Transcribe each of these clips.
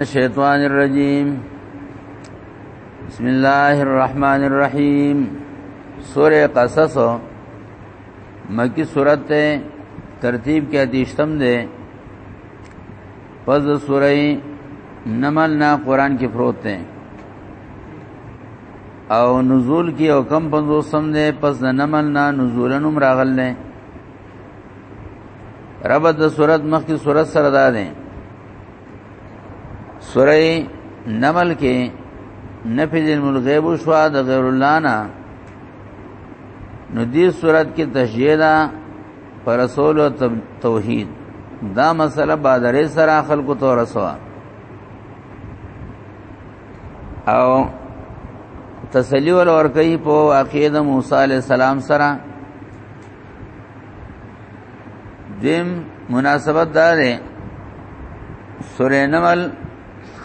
الشیطان الرجیم بسم الله الرحمن الرحیم سورہ قصص مکی سورت تے ترتیب کې اتیشتم ده پس سورہ نمل نا قران کې پروت ده او نزول کې او کم 50 سم ده پس نمل نا نزولنم راغل نه رب د صورت مخ کی صورت سره ده سوره نمل کې نفذ الملغیب شو د غیر الله نه نو دې صورت کې تشهیدا پر رسول او توحید دا مسله بادرې سره خلکو ته رسوا او تسلی ور ور کوي په عقیده موسی علی السلام سره دیم مناسبت دا ده سورې نمل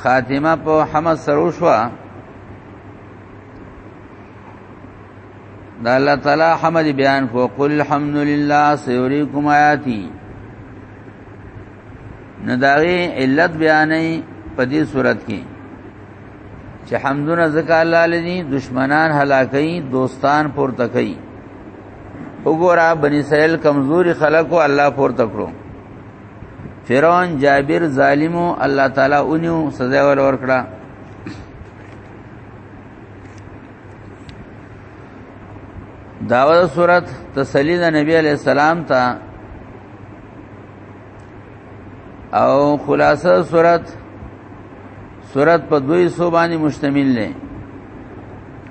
خاتمه په حمد سره شو دا الله تعالی حمد بیان کو قل الحمد لله سيريكم آیاتی نداغي علت بیانې په دې صورت کې چې حمدونه زکه الله لذي دشمنان هلاکي دوستان پورته کوي وګوره بنی اسرائیل کمزوري خلکو الله پور تکړو فرعون جابر ظالمو الله تعالی اونیو سزا ور ورکړه داوود صورت تسلی د نبی علی السلام ته او خلاصه صورت صورت په دوی سو باندې مشتمل نه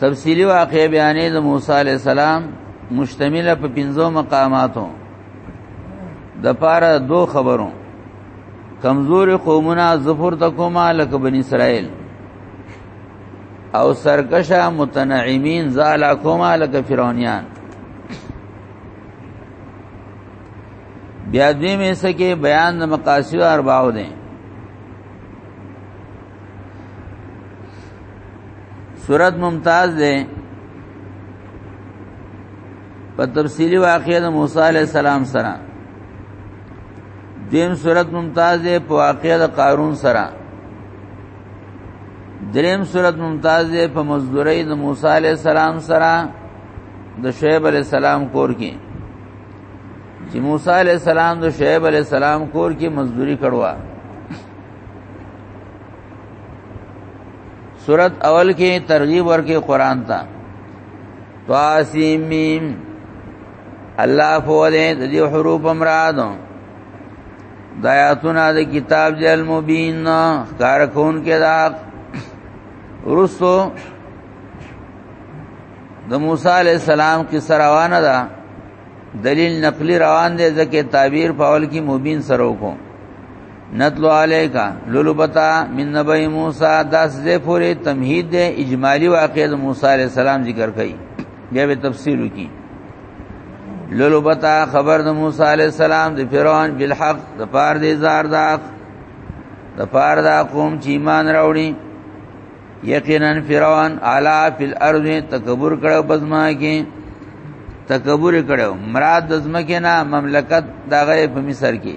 تفصیلی واقع بیانې د موسی علی السلام مشتمله په پنځو مقاماتو د پاره دو خبرو کمزور قومونه ظفر تکوما لک بنی اسرائیل او سرکشا متنعمین زالا کوما لک فرعونیان بیا دوی میں سکے بیان د مقاصد ارباو دیں صورت ممتاز ده په تفصیلی واقعې د موسی علی السلام سره دیم صورت ممتاز ده په واقعې د قارون سره دریم صورت ممتاز ده په مزدوري د موسی علی السلام سره د شعیب علی السلام کور کې چې موسی علی السلام د شعیب علی السلام کور کې مزدوري کړوا سورت اول کې ترغیب ورکې قران ته طاسمیم الله فوله د دې حروف مرادو دایاتونه د کتاب دی المبین کار کون کې دا ورسو د موسی علی السلام کی سروانه ده دلیل نقلی روان دی ځکه تعبیر په اول کې مبین سره وکړو نتلو علیکا لولبتا من نبی موسی داس دې پوری تمهید دې اجمالی واقعې د موسی علی السلام ذکر کړي بیا به تفصیل وکي لولبتا خبر د موسی علی السلام د فرعون بالحق د پار دې زار دا د پار دا قوم چې ایمان راوړي یقینا فرعون علا فی الارض تکبر کړو بزما کې تکبر کړو مراد د زمکه نه مملکت دغه په مصر کې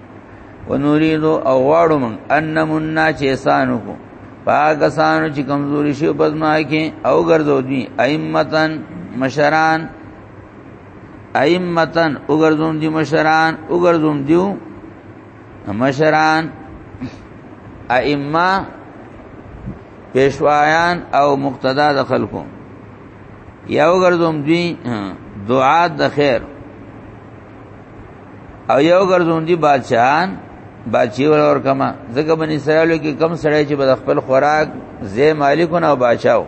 ونريد او غواړو من انمنا چې احسانو کو پاکستان چې کمزوري شي په ما کې او ګرځو دي ائمتن مشران ائمتن وګرځوم دي مشران وګرځوم دیو مشران ائمه پیشوایان او مقتدا د خلکو یو ګرځوم دوی دعا د خیر او یو ګرځون دي بادشاہان بادشي ور ور کما ځکه بنی اسرائیل کې کم سړی چې بد خپل خوراک زې مالکونه او بادشاہو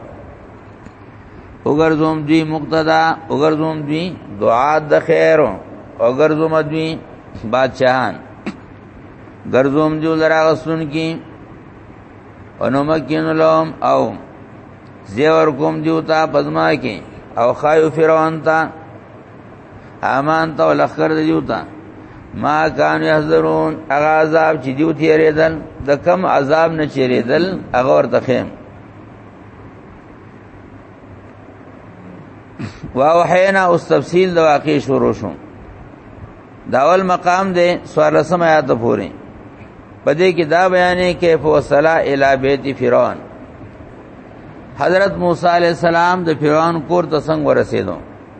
وګرځوم دی مقتدا وګرځوم دی دعا د خیر وګرځوم دی بادشاہان ګرځوم جو لراغسون کی انومکین لهم او زیور کوم دیوتا پزما کی او خایو فرعون تا امان ته لخر دیو تا ما کان یحذرون هغه عذاب چې دیو تیرېدل د کم عذاب نه چیرېدل هغه ورته خیم واوحینا اوس تفصیل د واقع شروع شو داول مقام دی سوال سم آیات پورې پدې کې دا بیانې کې فوصلا الی بیت فرعون حضرت موسی علی السلام د فرعون کور ته څنګه ورسېدو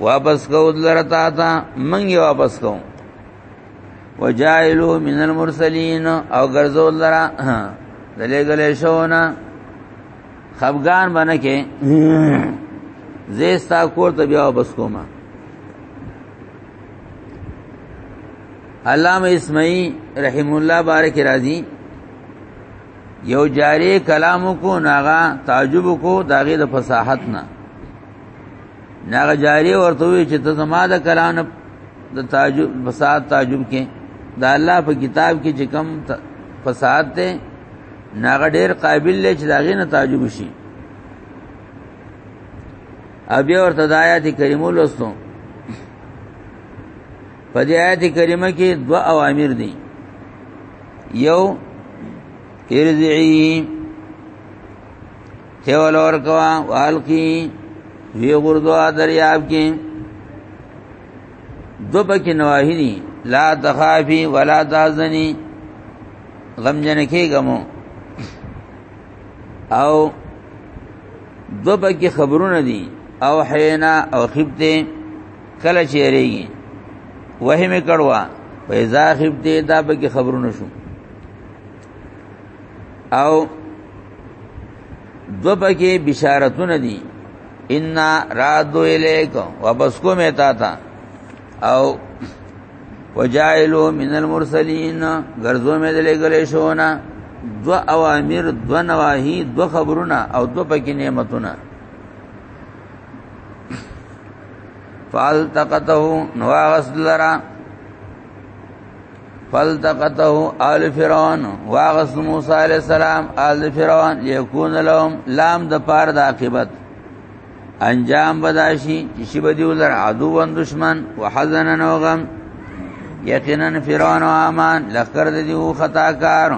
واپس کو درتا تا من یې واپس کو وجائلو من المرسلین او ګرځو لرا دلې ګلې شونا خفغان باندې کې زیستا کور ته بیا واپس کوما علامه اسمعی رحم الله بارک راضی یو جاری کلام کو ناغا تعجب کو داغه د فصاحت نه ناغه جاری ورته وی چې ته زما د کلام د تعجب فساد تعجب کې دا الله په کتاب کې چې کم فساد ته ناغه ډیر قابل لې چې داغه نه تعجب شي ابي ورته د آیات کریمو لوستو په دې آیات کریمه کې دوا اوامر دي یو ارزعی ته ولور کوا والکی وی غردوا دریاب کې دو پکې نواهی دي لا تخافي ولا تحزني غم جن کې غمو او دو پکې خبرونه دي او حینا او خبته کله چیرېږي وهم کړوا پیدا خبته دا پکې خبرونه شو او دو پکې بشارتونه دي ان رادو الیک واپس کوم تا تا او وجائلو من المرسلین غرزو مې دلې غلې شونه دو اوامر دو نواهی دو خبرونه او دو پکې نعمتونه فالتقته نواغس لرا فلتقته آل فرعون واغس موسی علیہ السلام آل فرعون لیکون لهم لام د پار د عاقبت انجام بداشي چې شی بدی ولر عدو و دشمن وحزن نو غم یقینا فرعون او امان لخر د دیو خطا کار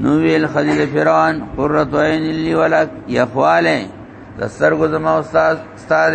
نو ویل خلیل فرعون قرۃ عین لی ولک یخواله د سرګو زما استاد استاد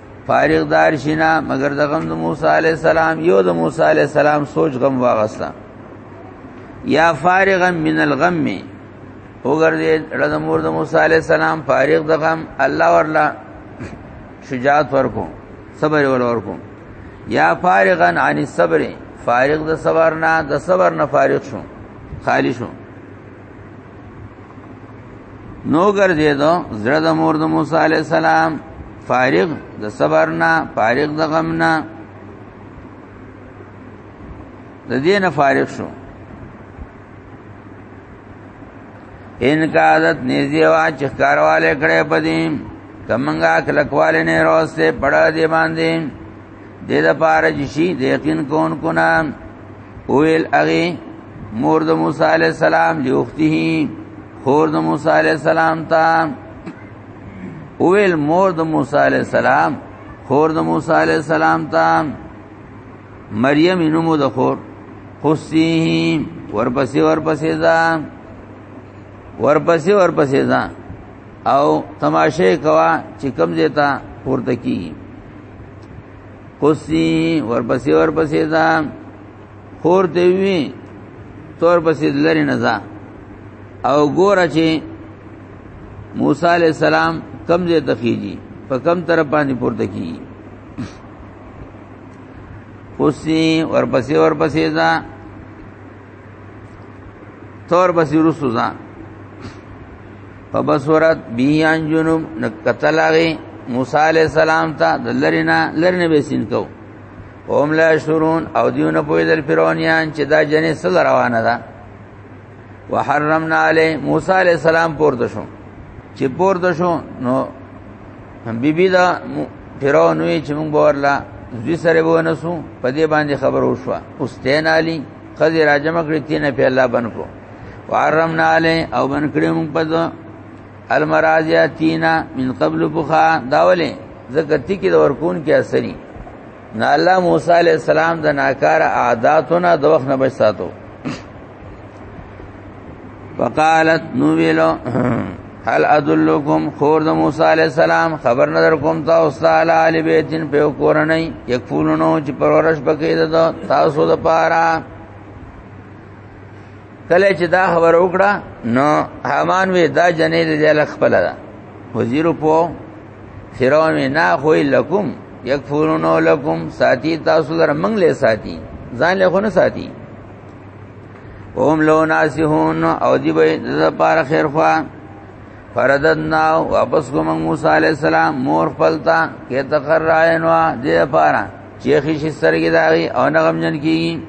فارغ دار شینا مگر د غم د موسی علی السلام یو د موسی علی السلام سوچ غم واغستا یا فارغا من الغم وګرځي رضا مور د موسی علی السلام فارغ د غم الله ورلا شجاعت ورکو صبر ور ورکو یا فارغا عن الصبر فارغ د صبر نه د صبر نه فارغ شو خالی شو نو ګرځیدو زړه د مور د موسی علی السلام فارغ د صبر نه فارغ د غم نه د دې نه فارغ شو ان کا عادت نيزي وا چې کارواله کړې پدې کمنګا کلکواله نه روسته پړا دی باندې د دې لپاره چې شي د یقین کون کو نه اویل اغه مور د موسی علی السلام دی اخته خور د موسی علی السلام ته اویل مور د موسی علی السلام خور د موسی علی السلام ته مریم نومو د خور خصیه ورپسې ورپسې ځان ورپسې ورپسې ځان او تماشه کوا چې کم دیتا پورته کی قصی ورپسې ورپسې دا خور دی وی تور پسې لری نه ځه او ګور چې موسی علی السلام کم دې تخیجی په کم طرف باندې پورته کی قصی ورپسې ورپسې دا تور بسی رسو ځان په بصورت بیان جنوب نکتل هغه موسی علی السلام ته د لرینا لرنه به سین کو اوم لا شرون او دیونه په دل فرعونیان چې دا جنې سل روانه ده وحرمنا علی موسی علی السلام پورته شو چې پورته شو نو بیبی دا فرعون وی چې موږ ورلا زوی سره ونسو په دې باندې خبر وشو اوس تین علی خزی را جمع کړی تینه په الله بن کو وحرمنا علی او بن کړی مون په المراجع تینا من قبل بخا داوله زکه تی کې د ورکون کې اثرې نه الله موسی علی السلام د ناکار عادتونه د وخت نه بچ ساتو وقالت نو ویلو هل ادلکم خور د موسی علی السلام خبر نظر کوم تاسو تعالی علی بیتین په کورنۍ یکفولونو چې پرورش بکې ده تاسو د پاره کله چې دا خبر وکړه نو حامان وی دا جنې د جل خپل ده وزیر په فرعون نه خو لکم یکفورون لکم ساتي تاسو لر منګ له ساتي ځان له خو نه ساتي هم لو ناسهون او دی به د پاره خیر خوا فرددنا واپس کوم موسی علی السلام مور خپلتا کې تقراینوا دې پاره چې خې شي سرګي داغي او نغم جن کی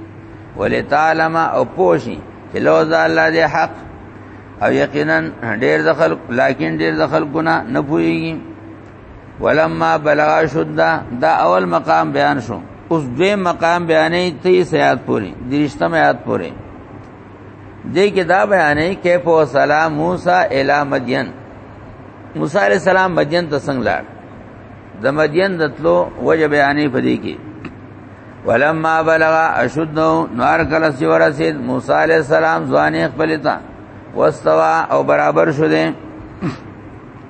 ولې تعلم او پوشي چې لو ذا الله دې حق او یقینا ډېر دخل لکن ډېر دخل ګنا نه پويږي ولما بلغ شد دا اول مقام بیان شو اوس دوی مقام بیانې تی سیات پوری درشتم یاد پوری دې کې دا بیانې کیف او سلام موسی الی مدین موسی علی السلام مدین ته څنګه لاړ د مدین دتلو وجه بیانې پدې کې ولما بلغ اشد نار کله سی ورسید موسی علی السلام ځواني خپل ته واستوا او برابر شوه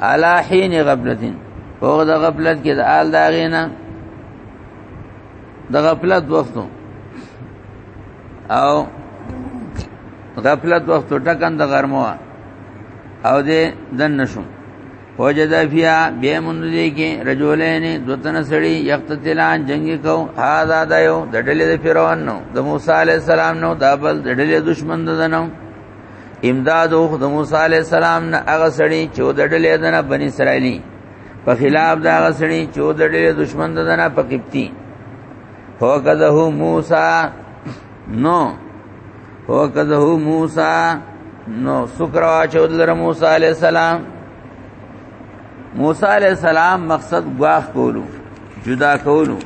علا حين غفلتين او د غفلت کې د آل دا غینا د غفلت وختو او غفلت وختو ټکن د غرمو او دې دن نشو وجد فیا بیا مونږ دې کې رجولین دوتن سړی یقتتلان جنگ کو هاذا دایو د ډلې د فرعون نو د موسی علی السلام نو دابل د ډلې دشمن ددنو امداد او د موسی علی السلام نه هغه سړی چې د ډلې دنه بنی اسرائیلی په خلاف دا هغه سړی چې د ډلې دشمن دنه په قبطی هو کذه موسی نو هو کذه موسی نو شکر واچو در موسی علی السلام موسی علی السلام مقصد گواخ کولو جدا کولو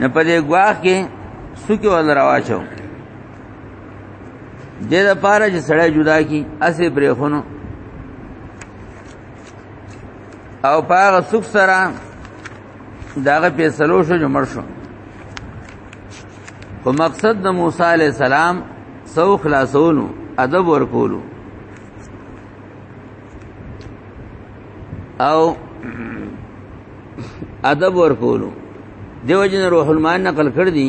نه پدې گواخ کې سکه ول راواچو دې د پاره چې سړی جدا کی اسې پرې خونو او پاغه سوک سره داغه پیسلو شو جمر شو خو مقصد د موسی علی السلام سو خلاصولو ادب ورکولو او ادب ورکولو دیو جن روح المان نقل کړ دي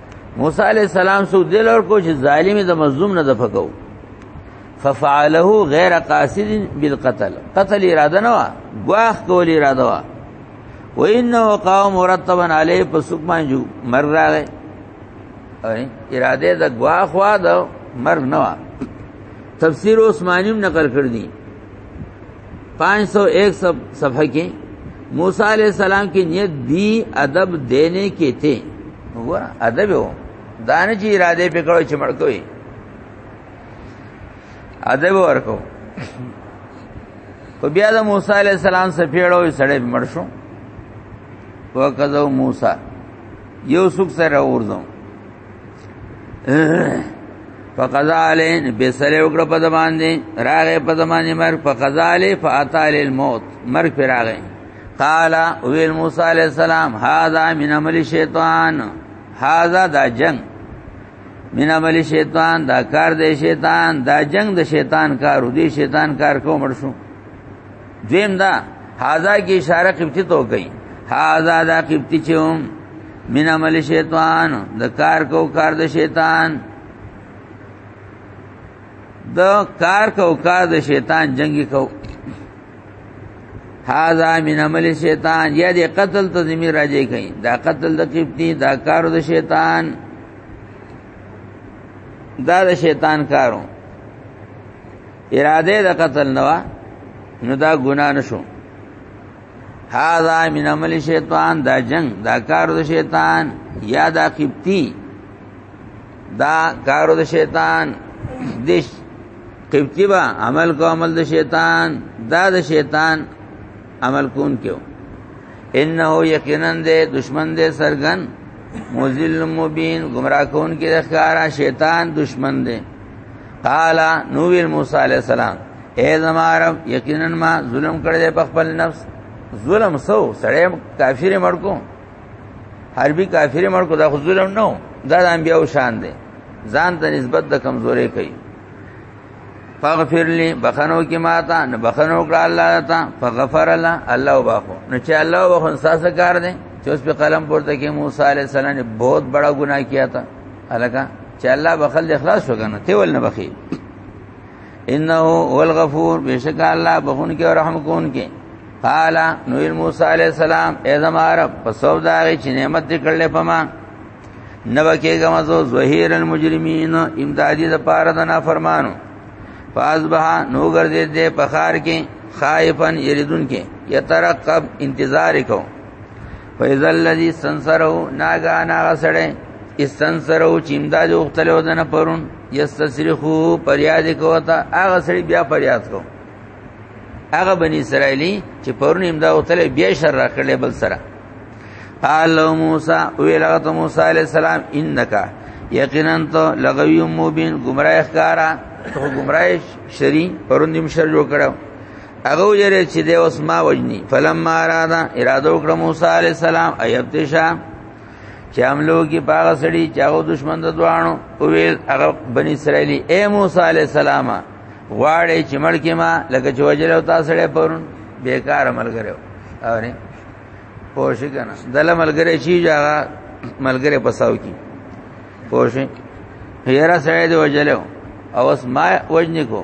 موسی علی السلام سو دل اور کو چې ظالم د مظلوم نه دفقو ففعله غیر قاصد بالقتل قتل اراده نه وا غواخ کول اراده وا و انه قوم مرتبا علی پسوک مانجو مر راغه اراده د غواخ وا د مر نه وا تفسیر عثمانیم نقل کړ دي 501 صفحه کې موسی علیہ السلام کی نیت بی ادب دینے کې ته وګور ادب و دانه چې اراده پکړو چې مړ کوي ادب ورکو خو بیا د موسی علی السلام سره پیړو سړی مړ شو وکذو موسی یو څوک سره ورځو فقضا علی بیسره وکړه په دمان دی راغه په دمان مرګ فقضا علی فاتال الموت مرګ پر راغه قال ویل موسی علی السلام هاذا من عمل شیطان هاذا دا جنگ من عمل شیطان دا کار دی شیطان دا جنگ د شیطان کارو دی شیطان کار کو مرشو دویم دا هاذا کی اشاره قبطی ته کوي هاذا دا قبطی چوم من عمل شیطان د کار کو کار د شیطان د کار کو کار د شیطان جنگي کو هاذا من عمل شیطان یا دې قتل ته زمي راځي کوي دا قتل د قبطی دا کار د شیطان دا د شیطان کارو اراده د قتل نه وا نو دا ګنا نشو هاذا من عمل شیطان دا جنگ دا کار د شیطان یا دا قبطی دا کار د شیطان دیش قبطی با عمل کو عمل د شیطان دا د شیطان عمل کون کیو انه یقینا دے دشمن دے سرغن مذل مبین گمراہ کون کې د ښکارا شیطان دشمن دی قال نو ویل موسی علی السلام اے زما رب یقینا ما ظلم کړی په خپل نفس ظلم سو سړی کافر مړ کو حربي کافر مړ کو دا خو ظلم نه دا د انبیو شان دی ځان ته نسبت د کمزوري کوي فغفر لي بخنو کې ماتا نه بخنو کړه الله تا فغفر الله الله وبخو نو چې الله وبخو انسان کار دی چې اوس په قلم پورته کې موسی عليه السلام نے بہت بڑا گناہ کیا تھا الکه چې الله بخل د اخلاص وګنه ته ول نه بخي انه هو الغفور بشک الله بخون کې او رحم کون کې قال نو موسی عليه السلام اے زما رب پسو دا چې نعمت دې کړلې پما نو کېګه مزو ظهير المجرمين امدادي د پاره د نافرمانو فازبه نو ګرځې دې پخار کې خائفن يردن کې يترقب انتظار کو فیضا الذی استنصره ناګان هغه سړی استنصره چې امداد وختل ودنه پرون یستصرخو پریاد کوتا هغه سړی بیا پریاد کو هغه بنی اسرائیلی چې پرون امداد وختل بیا شر راکړل بل سره قال موسی ویلغه ته موسی علی السلام انک یقینا تو لغوی مبین گمراه ښکارا تو گمراه شری پرون دیم شر جوړ کړو هغه یې چې د اوس ما وجني فلما اراده اراده وکړه موسی علی السلام ایبتشا چې عملو کې پاغه سړي چې هغه دشمن د دوانو او ویل هغه بنی اسرائیلی اے موسی علی السلام واړې چې مړ کې ما لکه چې وجل او تاسو له پرون بیکار عمل کړو او نه پوښی کنه دل ملګری شي جاغه ملګری پساو کی پوښی هیرا سړی دی وجلو او اس ما وجنی کو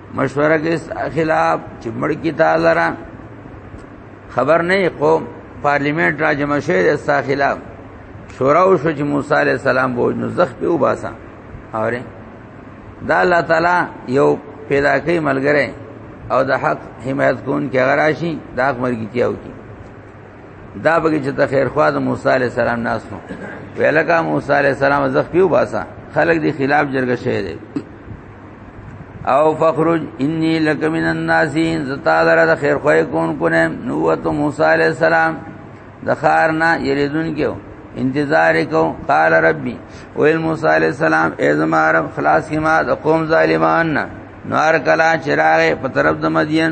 مشوره کې خلاف چې مړ کی تعالی را خبر نه قوم پارلیمنت را جمع شوی د ستا خلاف شورا او شو چې موسی عليه السلام بوج نو زخ په وباسا اوره دا الله تعالی یو پیدا کوي ملګری او د حق حمایت کون کې غراشي دا مرګ کیاو کی دا بګی چې ته خیر خوا د موسی علی السلام ناس نو ویلکه موسی علی السلام زخ پیو باسا خلق دی خلاف جرګه شه دی او فخرج انی لک من الناسین زتا در د خیر خوای کون کنه نو تو موسی علی السلام د خار نه یریدون کیو انتظار کو قال ربی او موسی علی السلام ازما رب خلاص کی ما د قوم ظالمان نار کلا چراغ په طرف د مدین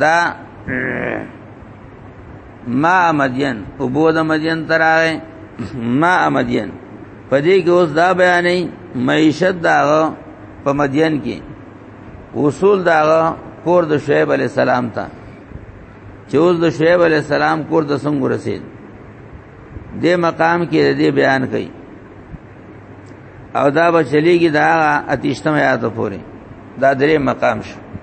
دا ما مدین او بود مدین تراغه ما مدین پدې کې اوس دا بیانې معیشت داغه په مدین کې اصول داغه کور د شعیب علی السلام ته چې اوس د شعیب علی السلام کور د څنګه رسید د مقام کې د بیان کړي او دا به چلیږي دا اتیشتم یاد پورې دا درې مقام شو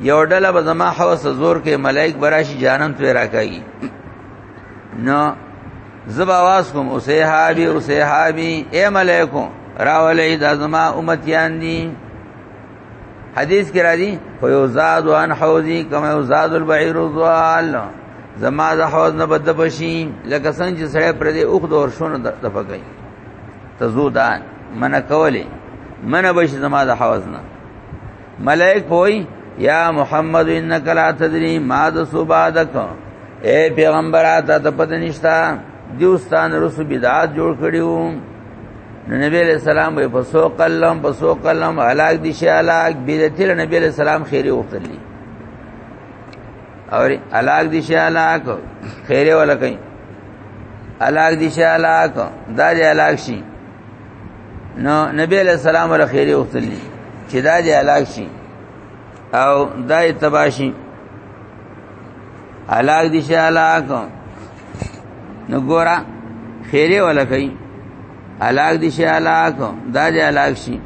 یو ډله به زما حوس زور کې ملائک براشي جانم ته راکاږي نو زب आवाज کوم اوسه حابي اوسه حابي اے ملائکو راولې د زما امتیان دي حدیث کې راځي خو یو زاد وان حوزي کما یو زاد البعیر الضال زما د حوض نه بد بشي لکه څنګه چې سړی پر دې اوخ دور شونه د پکای تزودان من کوله من بشي زما د حوض نه ملائک پوي یا محمد انک لا تدری ما د صبادک اے پیغمبر اته ته پد نشتا دیوستان رسو بدعات جوړ کړیو نبی علیہ السلام وی پسو قلم پسو قلم علاق دی شی علاق بیدتی نبی علیہ السلام خیری وختلی اور علاق دی شی علاق خیری ولا کئ علاق دی شی علاق دا دی علاق شی نو نبی علیہ السلام ور خیره وختلی چې دا دې علاق شي او دا تباشي علاق دي شي علاق نو ګورا خیره ولا کوي علاق دي شي علاق دا دې علاق شي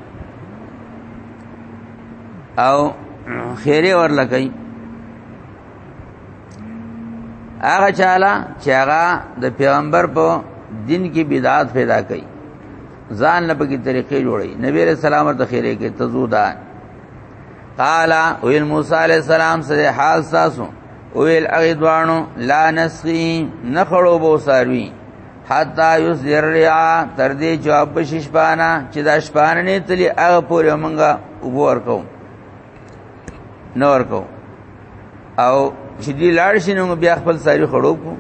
او خیره ور لکای هغه چاله چې هغه د پیغمبر په دین کې بدعات پیدا کړي ځان نه پکې طریقې جوړي نبی رسول الله ورته خیره کې تزودا قال ویل موسی علی السلام سره حال تاسو ویل اغه دوانو لا نسخي نخړو بو ساروي حتا یوس ذریا تر دې جواب شپانا چې دا شپانه نه تلی هغه پورې مونږه وګور کوم نور کو او چې دی لاړ شي نو بیا خپل ساری خړو کو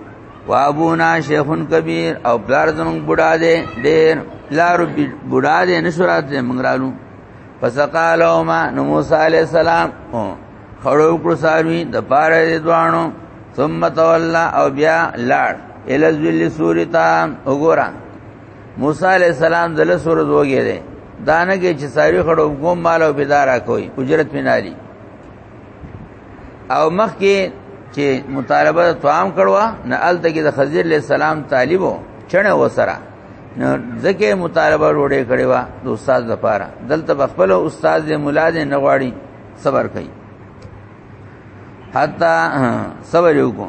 وابونا شیخون کبیر او بلار زمون بوډا دی ډیر بلار بوډا دی نشورات دی منګرالو فسقالو ما نو موسی علی السلام خړو کړو ساروی د پاره دی دوانو ثم تولى او بیا لاړ ال ذل سورتا وګورا موسی علی السلام د لس ورځ وګی دی دانه کې چې ساری خړو کوم مال او بيدارا کوي اجرت مینالي او مخ کې چې مطالبه توام کړو نه ال تک د خضر علی السلام طالبو چنه وسره نو ځکه مطالبه وروړې کړې وا د استاد لپاره دلته خپل استاد دې مولا دې نغواړي صبر کوي حتا صبر وکړو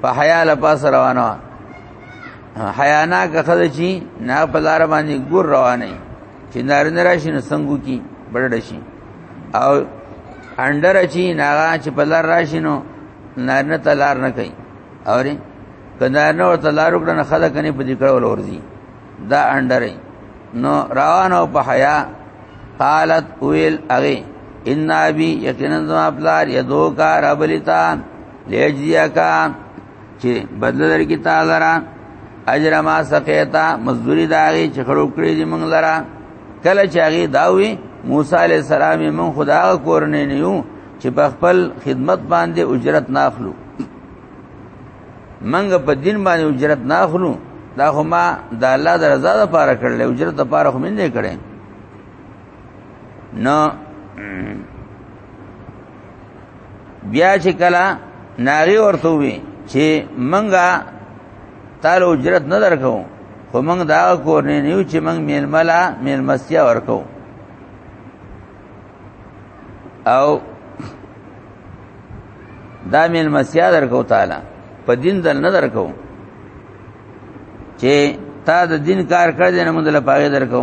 په حیا له پاس روانه حیا نه کخد چی نه په لار باندې ګور روانه چې نارینه راشي نو څنګه کی بڑړ شي او انډر چی ناغا چې په لار راشي نو نارینه تلار نه کوي اوري کله نه ورته لار وکړه نه خلک نه په دې کړه ولورځي دا انډر نو روانه په حیا قالت ویل اغه ان ابي یقینا زما پلار یدو کا رب لتا لجزیا کا چې بدل در کی تعالی را اجر ما سقیتا مزدوری داغي چې خړو کړی دي موږ لرا کله چې هغه داوي موسی علی السلام موږ خدا کور نه نیو چې په خپل خدمت باندې اجرت ناخلو منګه په دین باندې اجرت نه اخلو دا خو ما د الله د رضا لپاره کړل اجرت لپاره خو مې نه کړې نو بیا چې کلا ناری ورته وی چې منګه تعالی اجرت نه درکو خو منګه دا کور نه نیو چې منګه میلملا میلمستیا ورکو او دا مل مسیا درکو تعالی په دین دل نه درکو چې تا د دین کار کړ دې نه موږ له پاره درکو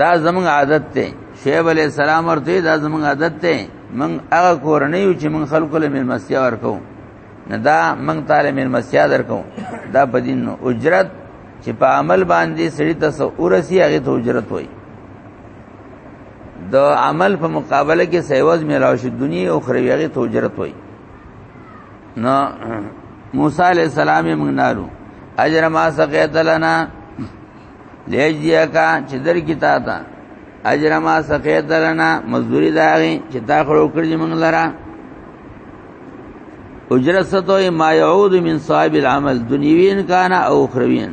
دا زمونږ عادت ته شعیب علی السلام ورته دا زمونږ عادت ته من هغه کورنۍ چې من خلکو له ملمستیا ورکو نه دا موږ تعالی مل مسیا درکو دا په دین اجرت چې په عمل باندې سړی ته ورسی هغه ته اجرت وای د عمل په مقابله کې سیواز ملاو شي دنیا او اخروی هغه ته اجرت وای نو موسی علی السلام موږ نارو اجر ما سقیت لنا لیجیا کا چې در کی تا تا اجر ما سقیت لنا مزدوری داغي چې تا خلو کړی موږ لرا اجرت ستو ما يعود من صاحب العمل دنیوین کانا او اخروین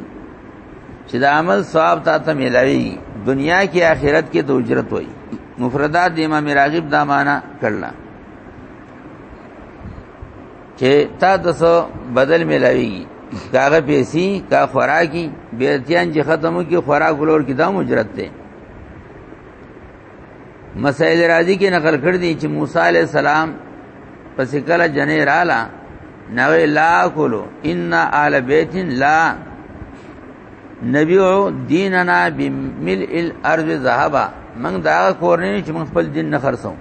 چې د عمل ثواب تا ته ملاوي دنیا کې آخرت کې د اجرت وای مفردات د امام راغب دا معنا کړل چې تا د څه بدل ملاويږي کاغه پیسې کا خوراکي بیرتیان چې ختمو کې خوراک ولور کې دام اجرت ده مسائل راضی کې نقل کړ دي چې موسی عليه السلام پس کله جنې رااله نوې لا کولو ان آل بیت لا نبیو دیننا بملء الارض ذهبا من دا کورنی چې من خپل دین نه خرڅو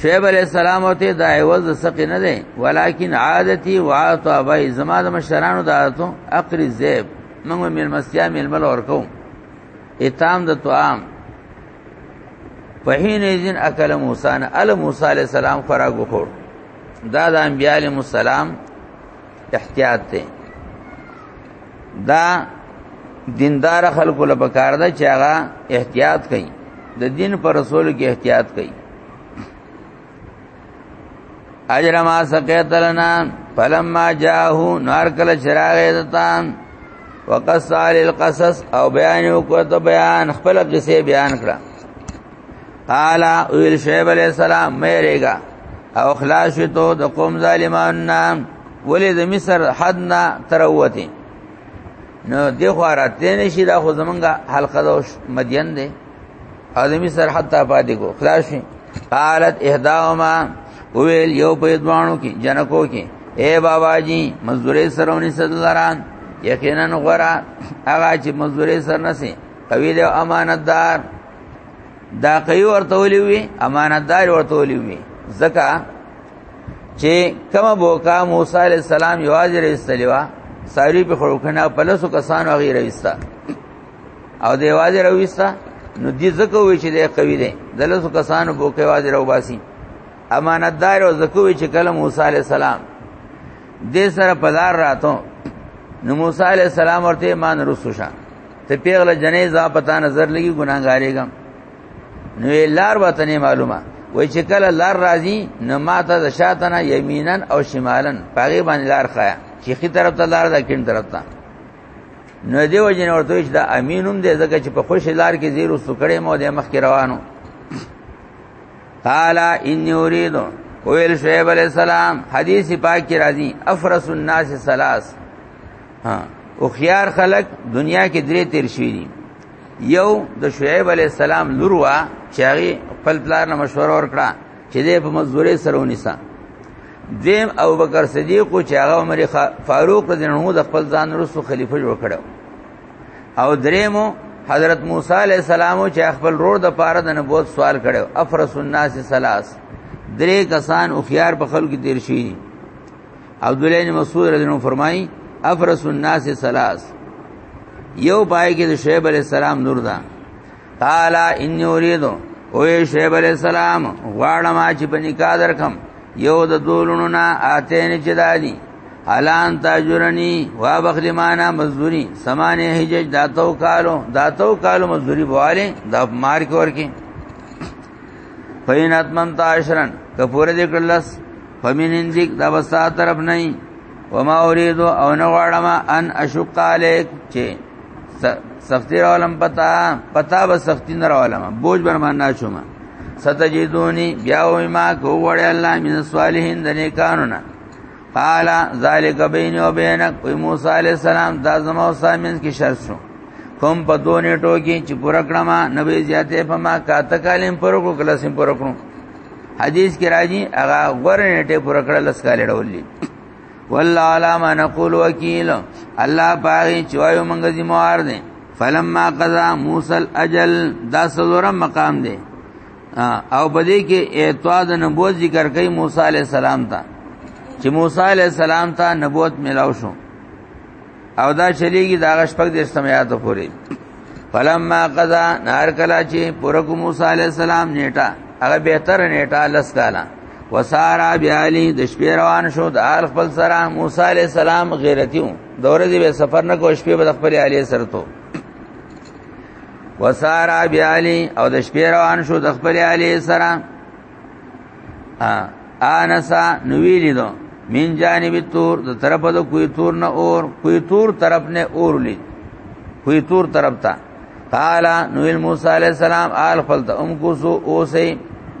شعیب علیہ السلام او ته د عوض سقی نه دی ولیکن عادتي وعات ابي زما د مشرانو د عادتو اقری زیب موږ مل مسیا مل مل ورکو اتام د توام په هین ازن اکل موسی نه ال موسی علیہ السلام خورا غوخور دا د انبیاء علیهم السلام احتیاط دی دا دیندار خلکو له پکار ده چې هغه احتیاط کوي د دین پر رسول کې احتیاط کوي اجر ما سقیت لنا فلما جاءه نار کل چراغ دتان وقص علی القصص او بیان وکړه بیان خپل قصه بیان کړه قال ویل شعیب علیہ السلام مېریګا او خلاص تو د قوم ظالمان نام ولې د مصر حد نه تروته نو دی خو راته نشي دا خو زمونږه حلقه د مدین دی ادمي سر حتا پاتې کو خلاص شي قالت احداهما ویل یو په دوانو کې جنکو کې اے بابا جی مزدورې سرونی صدلران یقینا غورا هغه چې مزدورې سر نسی قوی له امانتدار دا کوي ورته ولي وي امانتدار ورته ولي وي زکه چې کوم بوکا موسی عليه السلام یوازې رسلیوا ساری په خړکنه پلسو کسان او غیر ایستا او دی یوازې رويستا نو دې زکه وي چې دی قوي دی دلسو کسان بوکا یوازې رو باسي امانتدار او زکه وي چې کله موسی عليه السلام دې سره پدار راتو نو موسی عليه السلام ورته ایمان رسوشا ته پیغله جنې ځا پتا نظر لګي ګناګارې ګم نو لار وته نه معلومه وای چې کله لار راځي نو ماته د شاتنه یمینن او شمالن پاغي باندې لار خایا چې خي طرف ته لار ده کین طرف ته نو دی وجه نه ورته چې دا امینوم دې زکه چې په خوش لار کې زیرو سکړې مو د مخ کې روانو قال ان اريد ویل شعیب علیہ السلام حدیث پاک کی راضی افرس الناس ثلاث ها او خيار خلق دنیا کې درې تیر شوی دي یو د شعیب علی السلام لور وا چې هغه خپل پلار نه مشوره ورکړه چې دې په مزورې سره ونیسه دیم او بکر صدیق او چې هغه عمر فاروق رضی الله عنه د خپل ځان رسو خلیفہ جوړ کړو او دریمو حضرت موسی علیہ السلام چې خپل رور د پاره د نبوت سوال کړو افرس الناس ثلاث درې کسان او خيار په خلکو تیر شي عبد الله بن مسعود رضی الله عنه فرمایي افرس الناس ثلاث یو پای کې د شعیب علی السلام نور ده قال ان یریدو او شعیب علی السلام غواړم چې په نکاح درکم یو د دولونو نه اته نه چدالي حالان تاجرنی وا بخلی معنا مزدوری سمانه هجج داتو کالو داتو کالو مزدوری بواله د مار کور کې فین اتمم تاشرن که پوره دې کړلس فمن اندیک دا وستا طرف نه وما اريد او نه غواړم ان اشق عليك چې سختی راولم پتا پتا به سختی نه راولم بوج بر مان نه شوم ستجدونی بیا و ما کو وړ الله من صالحین د نیکانو نه قال ذالک بین و بینک وی موسی علی السلام دا زما او سامین کی شرط شو کوم په دونې ټوکی چې پوره کړم نبی زیاته په ما کاته کالم پر کو کلاسم پر کړو حدیث کې راځي هغه غورنه ټه پوره کړل لس کال ډولې والله علامه نقول وکیل الله پاره چوایو منګ ذمہار دي فلما قضا موسی الاجل دا سلورم مقام دی او په دې کې اعطا د نبوت ذکر کوي موسی عليه السلام ته چې موسی عليه السلام ته نبوت ملاو شو او دا چلیږي دا غشپک د استمیات پورې فلما قضا نار کلا چې پرک موسی عليه السلام نیټه هغه بهتر نیټه لس کاله وسارا بیالی د شپې روان شو د آل خپل سره موسی علی السلام غیرتیو دورې به سفر نه کو شپې به خپل علی سره تو وسارا بی علی او د شپې روان شو د خپل علی سره انسا نویلی دو من جانب تور د طرف د کوی تور نه اور کوی تور طرف نه اور لی کوی تور طرف تا قال نویل موسی علیہ السلام آل خلط ام کوسو اوسی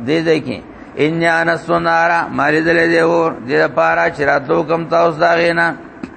دې دې کې ان انسو نارا مالې دلې دې اور دې پارا چراتو کم تاسو دا غینا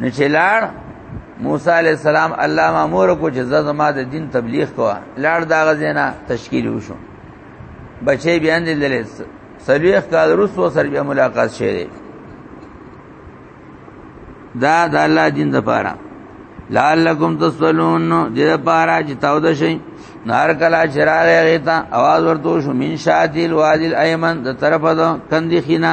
نه چلاړ موسی علی السلام الله مامور کو چې زما د دین تبلیغ کوه لاړ دا غزینا تشکیل وشو بچي بیان دي لري سلوخ کال رسو سر بیا ملاقات شي دا د الله دین د پاره لعلکم تسلون دې د پاره چې تاو د شي نار کلا چراغ غیتا आवाज ورته شو من شادل وادل ایمن د طرفه د کندې خینا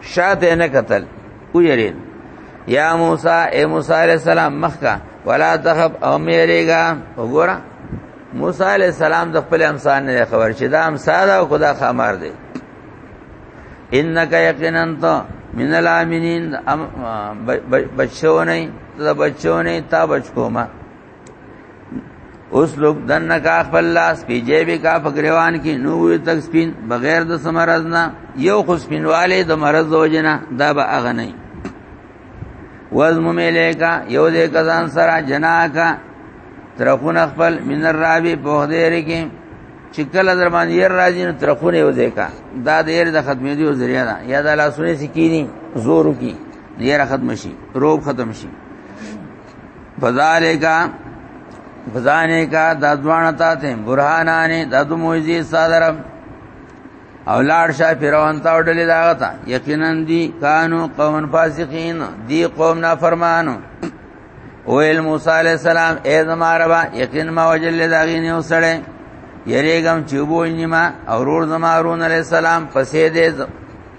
شاته نه قتل او یرید یا موسی اے موسی علیہ السلام مخکا ولا تخف او میریګا وګوره موسی علیہ السلام د خپل امسان نه خبر چې دا امسا دا او خدا خامار دی انک یقینا تو من الامنین بچو نه ته بچو نه تا بچ کوما اوس لوګ دن کا خپل لاس پی جیب کا فقروان کی نو تک سپین بغیر د سمرز نه یو خو سپینواله د مرز وجنه دا به اغه نه وزم ملې کا یو دې کزان سره جنا کا ترخون خپل من الرابی په دې رکی چې کله در باندې ير راځي نو ترخونه یو دې کا دا دې د ختمې دی ذریعہ دا یا د لاسونه سکینی زورو کی دې را ختم شي روب ختم شي فذالکا فذانکا د ځوان تا ته برهانانه د دو موجي صادر او لاړ شه فرعون تا وډلې دا غتا یقینا دی کانو قوم فاسقین دی قوم نافرمانو ویل موسی علی السلام اے زما رب یقین ما وجل داغین یو سړی یریګم چوبو نیما اورور زما هارون علی السلام پسې دې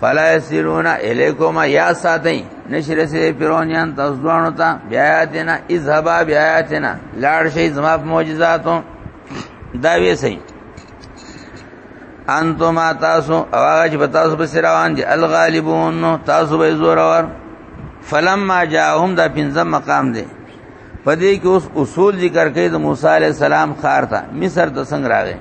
فلا يسرون الیکم یا ساتي نشر سي پیرونیان تاسو دوانو ته بیااتنا اذهبا بیااتنا لاړ شي زما معجزاتو دا وی سي انتم تاسو اواج به تاسو به روان دي الغالبون تاسو به زور ور فلما جاءهم دا پنځم مقام دی پدې کې اوس اصول ذکر کړي د موسی عليه السلام خار ته مصر ته څنګه راغی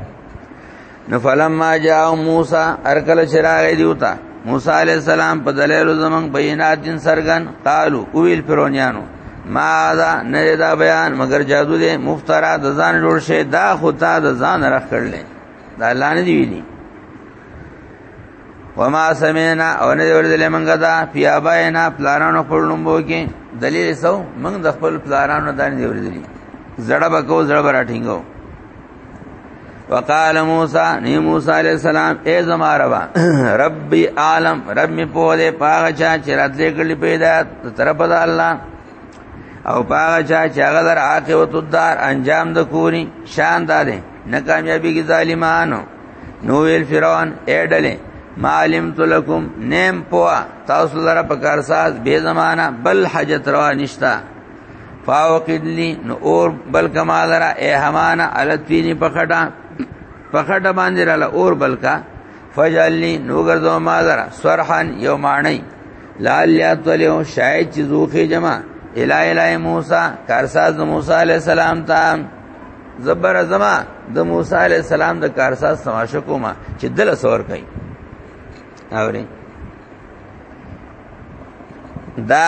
نو فلما جاء موسی ارکل چراغ دیوتا موسی علی السلام په دلیل زمنګ بینات جن سرغن قالو اویل فرونیانو ما دا نه دا بیان مگر جادو دې مفترا د ځان جوړ شي دا خدا د ځان رخ کړل دا الله نه دی ویلي وما سمعنا او نه ورته لمنګه دا پیا باینا پلانانو خپلومبو کې دلیل سو موږ د خپل پلانانو دانې ورته زړه بکو زړه براټینګو وقال موسی نی موسی علیہ السلام اے زما رب ربی عالم رب می په دې پاغه چا چې راتلې کړي پیدا طرف د الله او پاغه چا چې هغه در عاقبت الدار انجام د کوری شان دادې نه کامیابی کی ظالمانو نو ویل فرعون اے ډلې معلم تلکم نیم پوا تاسو لره پکارساز به زمانہ بل حاجت روا نشتا فاوقدنی نو اور بل کمال را اے همانا علتینی پخټا پخټا باندې را لا اور بل کا فجلنی نو ګرځو ما درا سرحن یو معنی لالیا تلو شاید چې زوخه جما الا الا موسی کارساز موسی علی السلام ته زبر زما د موسی علی السلام د کارساز سماشه کوما چې دل سور کړي اوري دا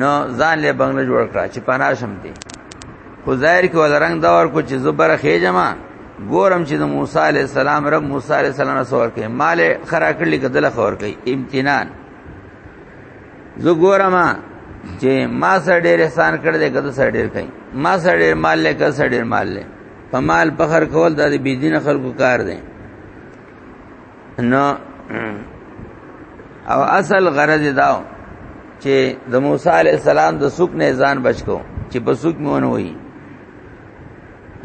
نو ځان له بنگله جوړ کړ چې پناه شم دی خو ظاهر کې ول رنگ دور کو چې زبر خېجما ګورم چې د موسی عليه السلام رب موسی عليه السلام سره ورکه مال خرا کړل کدل خور کوي امتحان زه ګورم چې ما سره ډېر احسان کړ دې کده سره ډېر کوي ما سره ډېر مال له کده سره ډېر مال له په مال فخر کول د بی دین خلکو کار دی نو او اصل غرض دا چې د موسی علی السلام د سوق نه ځان بچو چې په سوق مون وي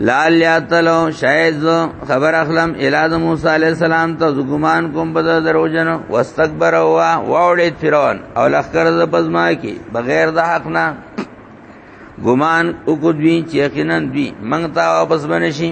لال یاتلو شاید خبر اخلم اله د موسی علی السلام ته زګمان کوم په دروژن واستكبر هوا واوړې فرعون او لخر د پزما کی بغیر د حق نه ګمان وکړ دوی چې یقینا دوی منګ تا واپس بنشي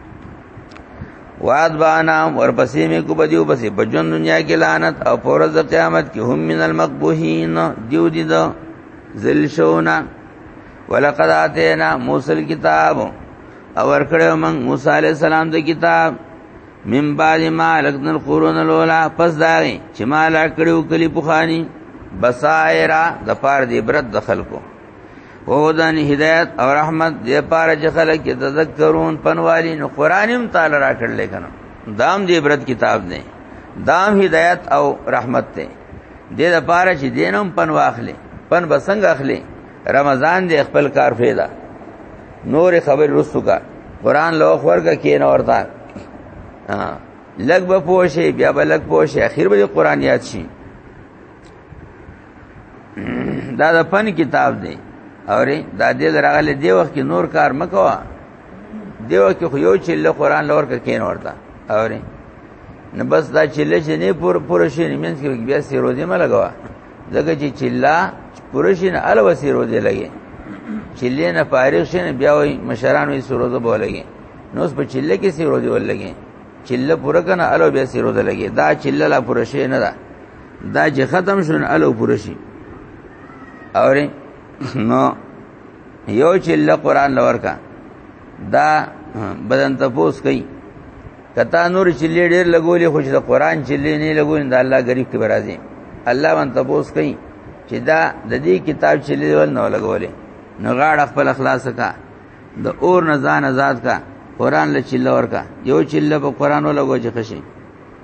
واد بانا ورپسې مې کو بدیو پسې په جون دنیا کې لعنت او پرز قیامت کې هم من المقبوحین دیو دي دو ذل شونا ولقد اتینا موسی الكتاب او ورکړو موږ موسی علی السلام د کتاب من بعد ما لقد القرون الاولى پس دا چې ما لا کړو کلی پوخانی بصائرا د پار دی برت د خلکو هودن هدایت او رحمت دې پاره چې خلک تذکرون پنوالي نو قران هم تعالی را کړل کنه دام دې عبرت کتاب نه دام هدایت او رحمت ته دې د پاره چې دینم پن واخلې پن بسنګ اخلې رمضان دې خپل کار فیدا نور خبر رسو کا قران لو خور کا کین اورتا لګ به پوشه بیا بلګ پوشه اخر به قران یاد شي دا د فن کتاب دی اوري دا دې درغله دی وخت کې نور کار مکوا دی وخت خو یو چې له قران لور کې کین ورته اوري نه بس دا چې له چې نه پور پور شي نه مینس کې بیا سی روزي ما لګوا ځکه چې چلا پور شي نه ال وسی روزي لګي چلې نه فارغ شي نه بیا وي مشران وي سروزه بولګي نو اوس په چله کې سی روزي ولګي چله پور کنه ال بیا سی روزه لګي دا چله لا پور شي نه ده دا چې ختم شون الو پوره شي اور نو یو چې الله قران لور کا دا بدن ته پوس کوي کتا نور چې ډېر لګولې خو چې قران چې نه لګول دا الله غریب کې برازي الله من ته پوس کوي چې دا د دې کتاب چې لول نه لګولې نو غاړه خپل اخلاص کا د اور نه ځان آزاد کا قران له چله ورکا یو چله په قران ولګو چې خشي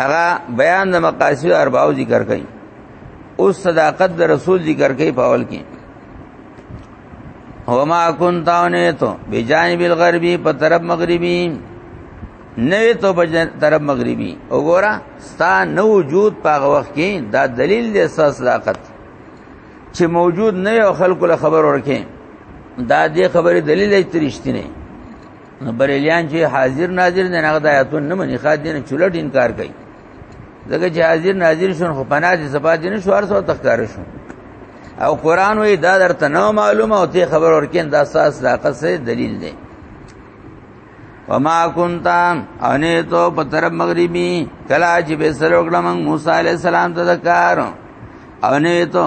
هغه بیان د مقاصد ارباو ذکر کړي او صداقت د رسول ذکر کړي په اول کې وما كنت اونیتو بجانب الغربی په طرف مغربی نوې تو په طرف مغربي وګوره ستا نو وجود په هغه وخت کې دا دلیل دی اساس لاقت چې موجود نه یو خلکو له خبر ورکې دا دې خبرې دلیل یې ترشتنه نو بریلیان چې حاضر ناظر نه هغه د آیاتونو نه مني خاص دین چولټ انکار کوي ځکه چې حاضر ناظر شون خو پناه دي سپا دین شو ارسو تخکار شو او قران وی دا درته نو معلومه او ته خبر ورکین دا اساس دا قصه دلیل دی وما كنت اني تو په طرف مغربي کلا چې به سره وکړم موسی عليه السلام ته ذکر او نه تو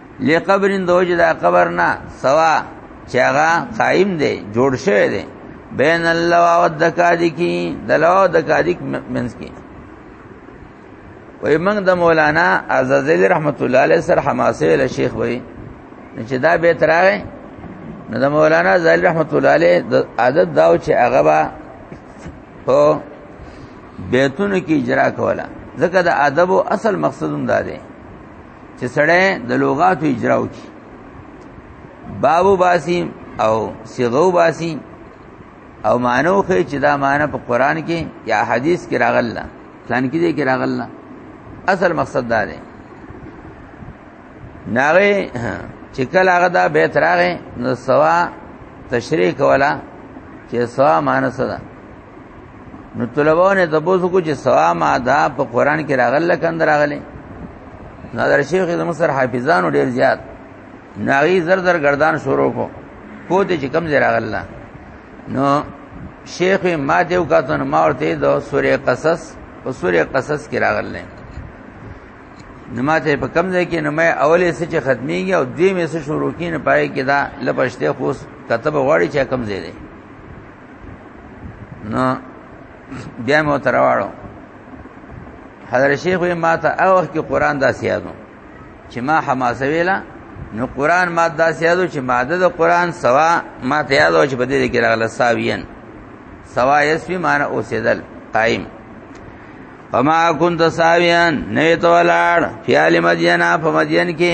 لقبر دوج دا قبر نه سوا چې هغه قائم دی جوړ شوی دی بین الله او دکادکی دلو دکادک منس کی وای موږ د مولانا عزازیل رحمت الله علیه سر حماسه له شیخ وای چې دا به ترغه نو د مولانا زال رحمت الله علیه د عادت داو چې هغه با په بیتونو کې اجرا کوله ځکه د ادب او اصل مقصدوم دا دی چې سړی د لغاتو اجرا وکړي بابو باسی او صيغو باسی او مانو خې چې دا معنی په قران کې یا حدیث کې راغله پلان کې دې کې راغله اصل مقصد دا دی ناغه چې کله هغه دا به تراغه نو سوا تشریح کولا چې سوا معنی څه ده نو طلبونه د بوزو کو چې سوا ما دا په قران کې راغله کند راغله نظر شیخ زمو سر حافظانو ډیر زیات ناغي زر زر گردان شروع کو کو دې چې کم زر راغله نو شیخ ما دیو کاتن ما ورته د سوره قصص او سوره قصص کې راغله نماته په کم ځای کې نو مې اولې څه چې ختميږي او دوی مې څه شروع کین پای کې دا لپشته خوس کتب غواړي چې کم ځای دی نو بیا مو ترواړو حضرت شیخ وی ما ته او وخت کې قران دا سیادو چې ما حماسه ویلا نو قران ما دا سیادو چې ماده د قران سوا ما ته یادو چې بده کې راغله ساوین سوا یسوی معنا اوسیدل قائم وما كنت ساویان نه تو لاړ فیال مدینه په مدین کې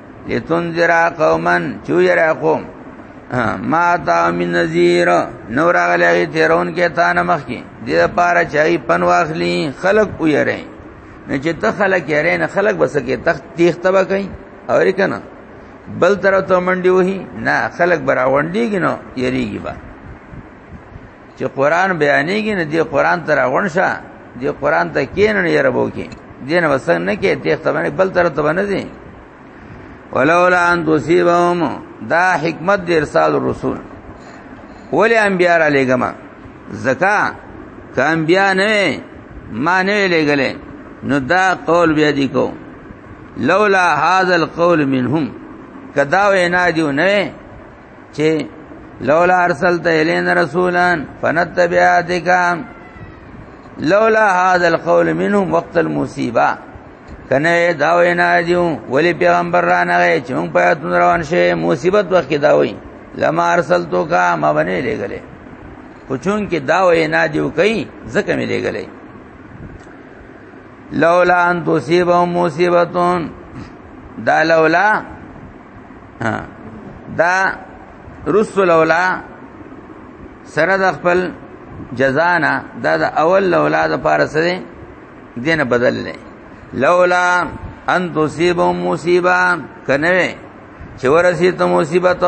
لتنذر قوما چو يرا قوم ما تا من نذير نور غلغي تیرون کې تا نه مخ کې د پاره چای پن واخلي خلق او يره نه چې ته خلق يره نه خلق بس کې تخت تیخ تبا کوي اور کنه بل تر ته منډي وهي نه خلق براوندي کې نو يريږي با چې قران بیانېږي نه دی قران تر غون شه دی قران ته کین نه یره بو کې دین وسنګ نه کې تخت باندې بل تر ته باندې دي ولولا ان تصيبهم دا حکمت د ارسال الرسول ولی انبیاء را لګما زکا ک انبیاء نه ما نه لګلې نو دا قول بیا دی کو لولا هاذا القول منهم کدا وینا دیو نه چې لولا ارسلت الین رسولا فنتبعاتک لولا هذا القول منهم وقت المصیبه کنه دا وینا دیو ولی پیغمبر را نه غي چې مونږ په اتون روان شي مصیبت وخت دا وای لما ارسلتو کا ما بنه لګلې پوچون کې دا وینا دیو کوي زکه مې لګلې لولا ان تصيبهم مصیبتون دا لولا ها دا رسول اولا سره د خپل جزانا دا د اول لولا د پاره سره دینه بدل لې لولا ان تصيبهم مصیبه کنه چې ورسې ته مصیبت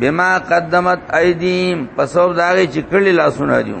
بما قدمت ايديم پسوب داږي چې کړي لاسونه دیو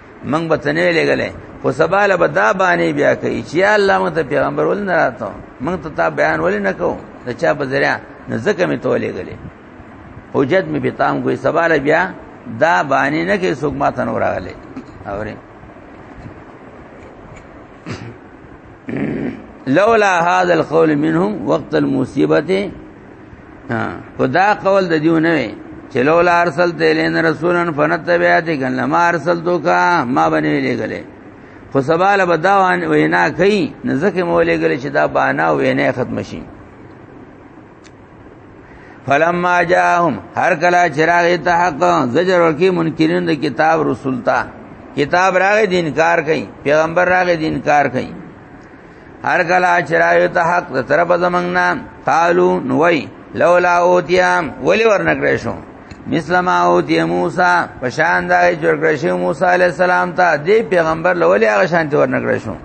موږ به تنه لګلې خو سباله به دا باندې بیا کوي چې الله موږ ته پیغمبر ول نه راته موږ ته تا بیان ول نه کو د چا په ذریعہ نه زکه می تولې غلې حجت می به تام کوئی سباله بیا دا باندې نه کې څوک ماته نور راغلې اورې لولا هذا القول منهم وقت المصيبه خدا قول د دیو نه چې لولا ارسل تلین رسولن فنتبعاتک لما ارسل دوکا ما بنې لګلې خو سوال بداوان وینا کوي نزدک مولې ګلې چې دا بانا وینا ختم شي فلما جاءهم هر کلا چراغ ته حق زجر ورکی منکرین د کتاب رسول تا کتاب راغې د انکار کوي پیغمبر راغې د انکار کوي هر کلا چرایو ته حق د طرف زمنګ نه قالو نوای لولا اوتیام ولی ورنکړې شو مسلم اوتی موسی پشان دای جوړ کړی شو موسی علی السلام ته دی پیغمبر لولی هغه شانتی ورنکړې شو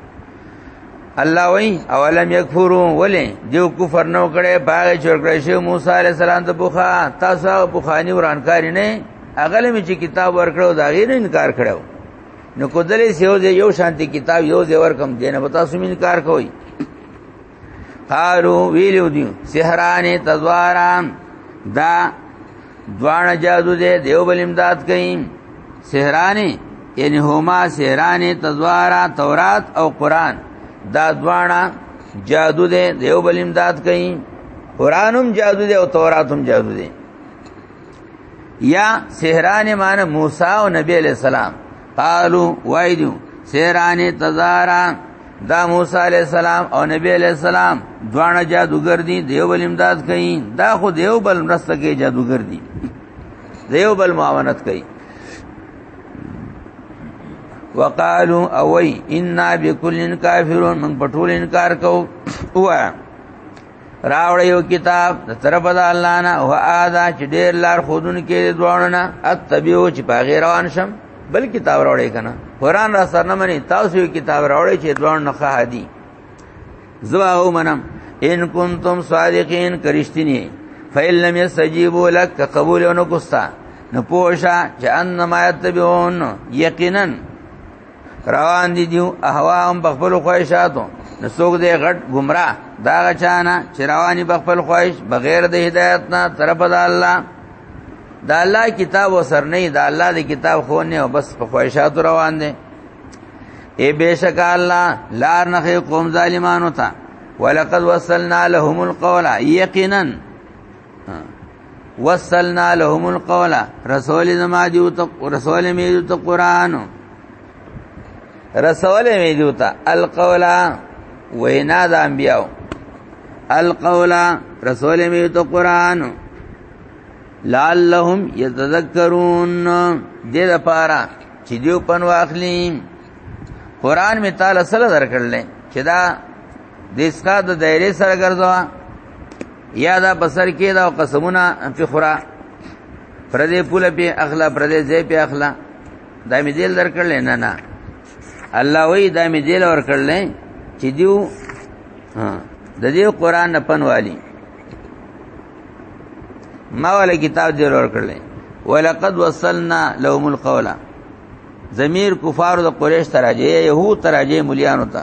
الله وای اولم یکفرون ولی دیو کفر نو کړي باغ جوړ کړی شو موسی علی السلام ته بوخا تاسو بوخانی ورانکاری نه اغلم چې کتاب ورکړو دا غیر انکار کړو نو کو دلې سیو دې یو شانتی کتاب یو دې ورکم دې نه بتا سمین کار کوي قالو ویلو دیو سحرانه تزواران دا دوان جادو دې دیو بل امداد کین سحرانه یعنی هما سحرانه تزوارا تورات او قران دا دوانا جادو دې دیو بل امداد کین قرانم جادو دې او توراتم جادو دې یا سهران مان موسی او نبی علیہ السلام قالو وایدو سهران تزارا دا موسی علیہ السلام او نبی علیہ السلام دواړه جادوګر دي دیو بل امداد کوي دا خو دیو بل مرسته کوي جادوګر دي دیو بل معاونت کوي وقالو اوئی انا بکل کافرون من پټول انکار کو اوه راوړی یو کتاب د طرف د الله نه او ادا چې ډیر لار خودون کې دوړو نه اتبیو چې په غیر روان شم بل کتاب راوړی کنه قران را سره نه مني تاسو یو کتاب راوړی چې دوړو نه خادي زوا او منم ان کنتم صادقین کرشتنی فیل لم یستجیبوا لک قبول انکستا نو پوشا چې انما یتبعون یقینا روان دي دیو احوا هم بخبل خواهشاتو نو څوک دې غټ گمراه دا غچانا چې رواني بخبل خواهش بغیر د هدایت نه طرف د الله دا الله کتاب وسر نه دا الله دې کتاب خو نه او بس په خواهشاتو روان دي ای بیشک الله لار نه قوم ظالمانو ته ولقد وصلنا لهم القول یقینا وصلنا لهم القول رسول زما دیو ته رسول می دیو ته قران رسول می دیو ته القول وینا د انبیاو القول رسول می دیو ته قران لعلهم یتذکرون دې لپاره چې دیو پن واخلیم قران می تعالی سره درکړل چې دا د اسقاط د دایره سره ګرځوا یا دا بسر کې دا قسمونه په خورا پر دې پوله په اخلا پر دې ځې په اخلا دا می دل درکړل نه نه الله وی دا می دل ور کړل چې دیو د دې قران نه پنوالي ما ول کتاب دې ور کړل ولقد وصلنا لهم القول ضمیر کفار د قریش تراجه یهود تراجه مليانو ته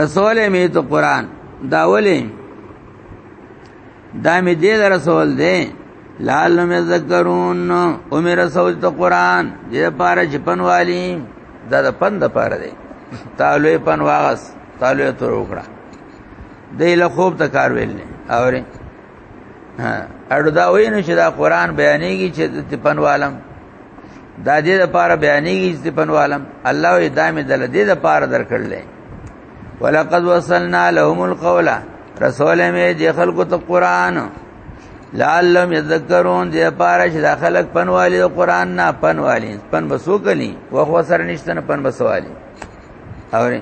رسول می ته قران دا ولې دا می دې رسول دې لال می ذکرون او می رسول ته قران دې پاره چپن والی دا د پند پاره دی تعالی پن واغس تعالی تر وکړه دې له خوب ته کار ویل نه اورې ها اړه دا ویني چې دا قران بیانېږي چې د پنوالم دا دې د پاره بیانېږي چې په عالم الله یې دامه دل دې د پاره درکړل ولقد وصلنا لهم القول رسول مې دې خلکو ته قران لعلهم یذکرون دې پاره چې دا خلک پنوالي د قران نه پنوالي پن بسو کلی وخو سره نشته نه پن بسوالي اوري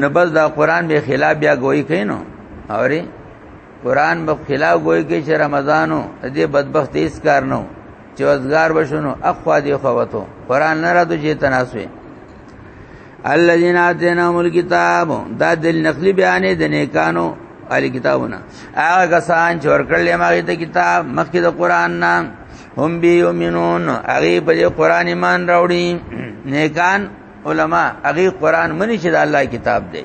نو بس دا قران به خلاف بیا گوئی کینو اوري قران په خلاف وای کې چې رمضانو دې بدبخت هیڅ کار نه چې وزګار بشونو اخوا دې خوتو قران نه را دوی تناسوي الذين اتيناهم الكتاب دا دل نقلی بیانې د نیکانو علی کتابونه هغه کسان چې ورکړل ما ته کتاب مخکې د قران نه هم بي يؤمنون هغه په قران ایمان راوړي نیکان علما هغه قران منی چې د الله کتاب دی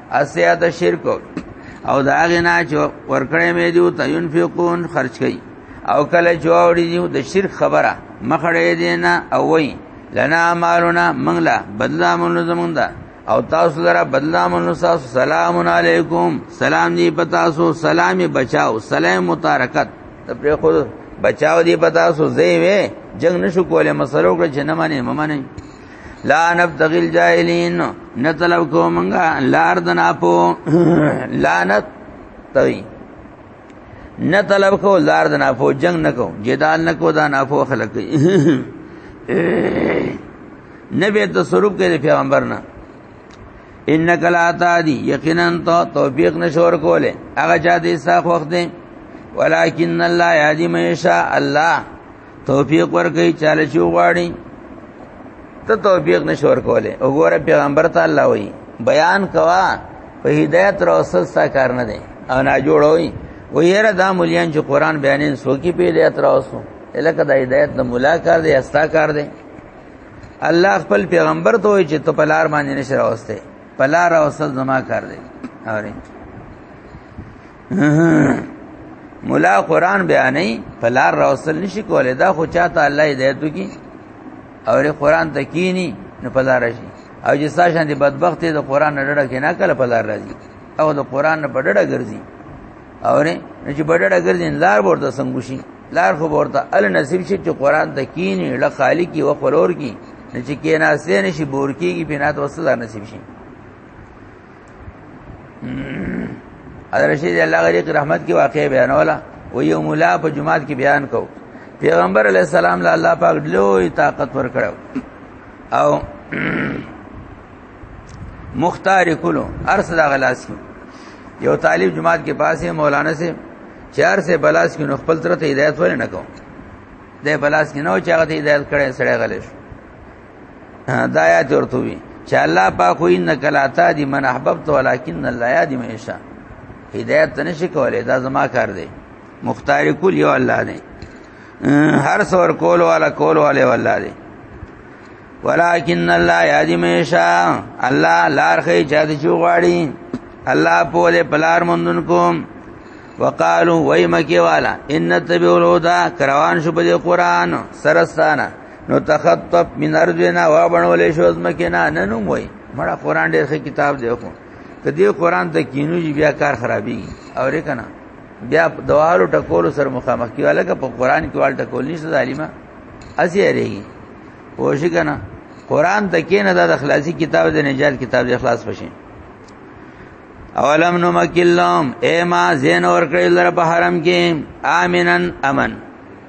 اسیا د شرک او دا غنا چې ورکړې مې دیو ته ينفقون خرج کړي او کله جوړې دیو د شرک خبره مخړې دینا او وای لنا مالنا منګلا بدلامون زمونږ دا او تاسو لرا بدلامون تاسو سلام علیکم سلام دی پتا سو سلام بچاو سلام متارکت ته پر خود بچاو دی پتا سو زی وې جنگ نشو کولای مسلو کړ جنمانه ممانه لا نبتغي الجاهلين نطلب کومنګا لار د ناپو لعنت توي نه طلب کو لار د ناپو جنگ نکو جدال نکو دا ناپو خلق نبی تصرف کې پیغمبر نه انک لا تعدی یقینا تو توفیق نشور کوله هغه چا دې ساخ وخت دی ولکن الله یادی مهشا الله توفیق ورکړي چاله چې غواړي ته توفیق نشور کوله وګوره پیغمبر ته الله وی بیان کوا په هدایت را وسستا کار نه دی او نه جوړوي و یره دا مليان چې قران بیانین سوکی په هدایت را وسو الکه د هدایت د مولا کار دی استا کار دی الله خپل پیغمبر ته وی چې ته په لار باندې نشره وسته په لار وسل زما کار دی اوري مولا قران بیانې په لار راوصل نشي کولای دا خو چاته الله هدایت کی او ری قران ته کینی نه په لار شي او چې ستا شان دي بدبخت د قران نه ډډه کینا کله په لار راځي او د قران نه په ډډه ګرځي او نه چې په ډډه ګرځي لار ورته څنګه شي لار خو ورته ال نصیب شي چې قران ته کینی له خالق کی او خلور کی نه چې کینا سین شي بور کیږي بنا ته وسه نصیب شي حضرت رشید الله غریق رحمت کی واقع بیانولا و یو مولا په جمعات کې بیان کو پیغمبر علی السلام له الله پاک لوی طاقت ور کړو او مختار کلو ارس دا غلاس کی یو طالب جماعت کې پاسه مولانا سے چار سے بلاس کې نو خپل تر ته ہدایت ولې نه کوم د بلاس کې نو چاغه ته ہدایت کړي سړی غلې شو دا آیات ورته وی چې الله پاک خو انک لا تهدی من احببت ولکن الله یهدی من یشاء هدایت نشي کولای دا زما کار دی مختار کل یو الله دی هر څور کول والا کول والے والله دی ولکن الله یهدی من یشاء الله لار خې چا دې چوغاړي الله په دې پلار مندون کوم وقالو وای مکی والا ان تبعوا الهدى کروان شو په قران سرستانه نو تخطف من ارضنا وا بنولې شو زمکنا نه نوم وای مړه قران ډېر ښه کتاب دی خو کدی قران ته کینو جی بیا کار خرابي او ری کنه بیا دوالو ټکول سر مخامخ کیواله که په قران کې وال ټکول نشته ظالما اسی اړېږي پوښی کنه قران ته کینه د اخلاصي کتاب د نجات کتاب د اخلاص پشي اولم نو مکلم اے ما زین اور کړی لره په حرم کې امنن امن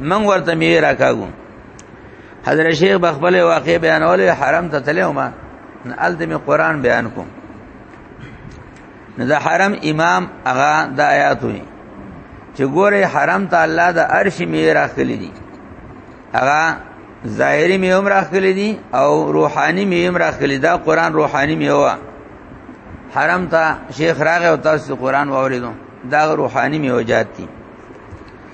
من ورته میوه راکاګو حضرت شیخ بخبل واقع بیانول حرم ته تلو ما ال دې قرآن بیان کوم نو دا حرم امام هغه د آیات وي چې ګوره حرم ته الله د عرش میوه راخلي دي هغه ظاهری می عمر اخلی دي او روحانی می عمر اخلی دا قران روحانی می هوا حرم ته شیخ راغه او تاسو قران واوریدو دا روحانی می وجات دي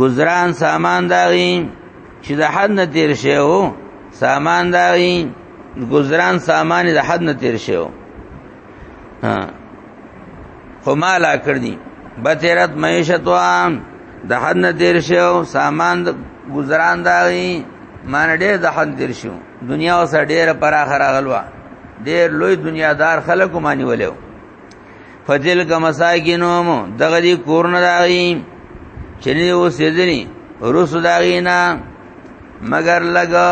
گزران سامان داغي چې د حد نه تیر شي او سامان داغي گزران سامان د حد نه تیر شي او ها خو مالا کړ دي بتیرت معیشت وان د حد نه تیر شي او سامان د گزران داغي مان ډېر د حد تیر شو دنیا اوس ډېر پر اخره غلوا ډېر لوی دنیا دار خلکو مانی ولیو فتل کما ساکینو مو دغه دی کور نه راغی چنی او سیدنی روس داغینا مگر لگا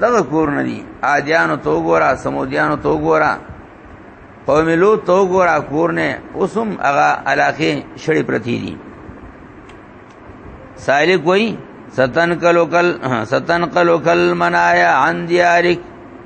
دغه کور نه دی عادیانو تو ګورا سمودیانو تو ګورا قوم لو تو ګورا کور نه اوسم هغه علاقه شړی پرتی دی سائل کوئی ستن کلو کل ستن کلو کل منایا عن دیارک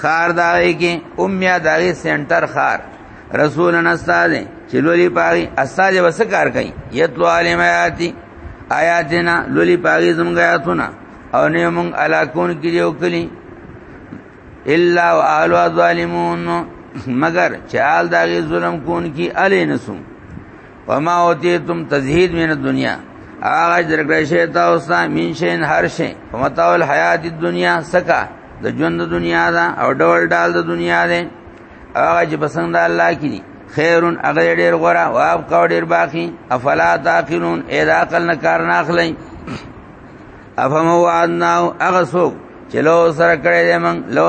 خار داوی کې امیا داوی سنټر خار رسول ان استاد چې لولي پاغي استاد وس کار کوي یتلو عالم آیاتی آیاتنا لولي پاغي زمګ آیاتونه او نه مونږ علاقون کې یو کلی الا وآل ظالمون مگر چال داغي ظلم کون کی علی نسوم وما اوتیتم تزهید من الدنیا هغه درکړی شی تاسو ته مين شین هر شی فمتاو الحیات الدنیا سکا د ژوند د دنیا دا او ډول ډال د دنیا دی هغه چې پسند الله کی دي خیرون هغه ډیر غره او اب کا ډیر باقی افلا تاقلون اذا عقل نه کار نه اخلي افهم وعدنا هغه سوق چلو سره کړی دی من لو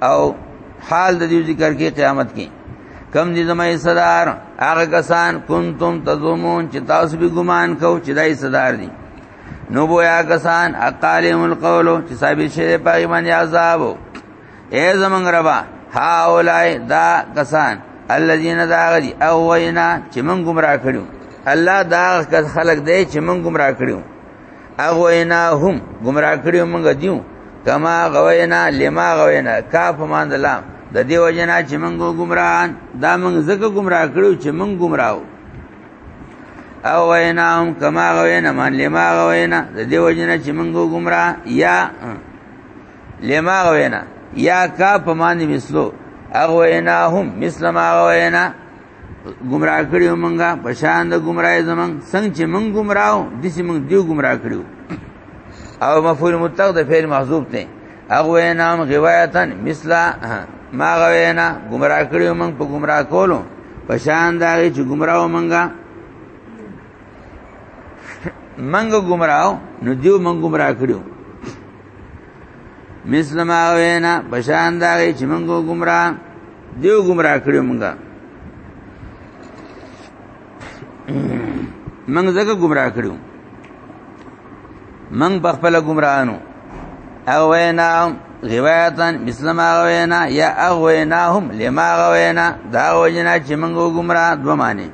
او حال د دې ذکر کې قیامت کې کم دي زمای صدر هغه کسان کنتم تزومون چې تاسو به ګمان کو چې دای صدر دي نو بویا کسان اقالم القول چې صاحب شه پای باندې عذاب اے زمنګ ربا ها اولای دا کسان الذين داغدي او وینا چې مونږ گمراه کړو الله دا خلق دی چې مونږ گمراه کړو اغوینا هم گمراه کړی موږ دیو کما غوینا لما غوینا کاف مان دلام د دې وجنا چې موږ گمراهان دا موږ زکه گمراه کړو چې موږ گمراهو او وینا هم کما غوینا مان لما غوینا د دې وجنا چې موږ گمراه یا لما غوینا یا کاف مان مثلو اغوینا هم مثل ما غوینا گمراه کړیو مونږه پشان د گمراه زمون څنګه چې مونږ گمراو د چې مونږ دیو گمراه کړیو او مفعول مطلق د فعل محذوب ته اغه نام روایتن مثلا ما غوینا گمراه کړیو مونږ په گمراه کولو پشان دا چې گمراو مونږه مونږ گمراو نو دیو مونږ گمراه کړیو مثل ما وینا بشان دا چې موږ ګمرا دیو ګمرا کړو موږ موږ زګه ګمرا کړو موږ په خپل ګمراانو او وینا روایتا مثل ما وینا یا اغویناهم لما غوینا دا وجنا چې موږ ګمرا دوه معنی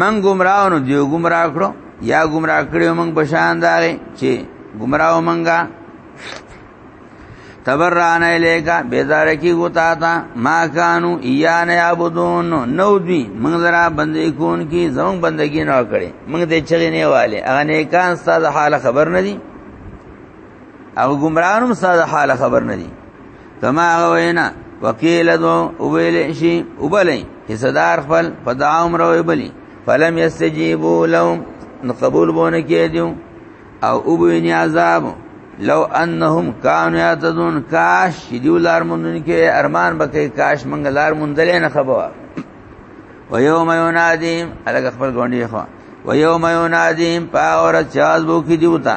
من گمراه نو دیو گمراه کړو یا گمراه کړو من بشان داري چې گمراه منګه تبران الیکا بیزار کی گتا تا ما کانو ایان یعبدون نو دوی موږ درا بندې کون کی زمون بندگی نه کړي موږ دې چغې نه والے هغه نیکان ستاسو حال خبر نه دي او گمراهانو ستاسو حال خبر نه دي کما غوینا وکیل دو ویل شي وبلې حصدار خپل په دعوم روي بلی فلم یستجیبو لهم قبول بونه کې دیو او وبینی عذاب لو انهم كانوا يعتدون کاش دیو لار مونږ کې ارمان بکې کاش مونږ لار مونږ دلې نه خبره و یوم ینادیم الګ خپل ګونډي خو و یوم ینادیم پاور چاز بو کی دیوتا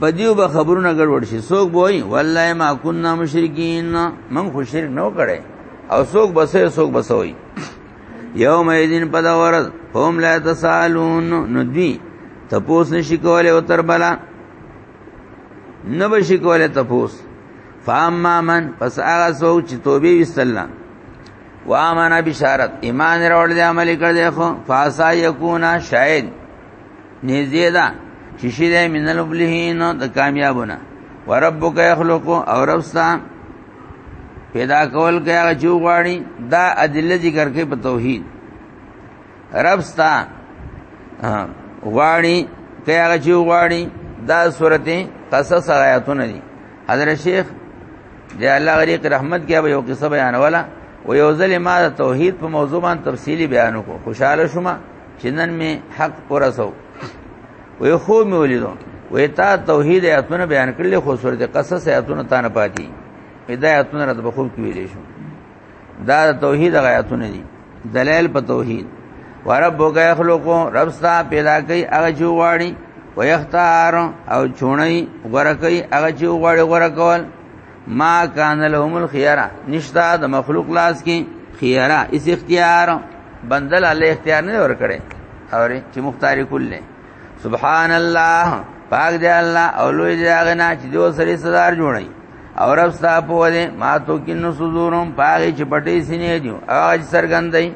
په دیو به خبرونه ګډوډ شي څوک وای والله ما كنا مشرکین من خو شرک نه کړي او څوک بسې څوک بسوي یوم یذین په دا ورځ هم لا تسالون نو دی تپوس نشي کولای او تر بلا نه بشي کولای تپوس فاما من پس هغه څوک چې توبه وستلنه وامنا بشارت ایمان راوړل عمل کړ دی خو فاسا یکونا شاهد نږدې ده چې شي د منل مبلهین د کامیابونه وربک یخلق او ربستا پیدا کول کې هغه چې غواړي دا ادله ذکر کې په توحید ربستا غواړي کې هغه چې غواړي دا سورته قصص آیاتونه دي حضرت شیخ دی الله غریق رحمت کې یو قصه بیانوله و یو ځل ما د توحید په موضوع باندې تفصیلی بیان وکړ خوشاله شوم چې نن می حق ورسو وې خو می ولیدو وې تا توحید ایتونه بیان کړل خو سورۃ قصص ایتونه تا نه پاتې هدایتونه رد بخوب کې ویلې شو دا توحید غیاتونه دي دلائل په توحید وربک یخلقو رب ستا پیدا کوي هغه جوړی ويختار او چونی غره کوي هغه چې غواړي غره کول ما کان لهم الخيار نشتا د مخلوق لاس کې خيارا اس اختیار بندل الله اختیار نه ور کړي اور چې مختار کله سبحان الله پاک دی الله او لوی دی هغه نه چې دوه سری صدر جوړي او رب ستا په دې ما تو کینو سوزورم پاګه چې پټې سینې دی اج سرګندای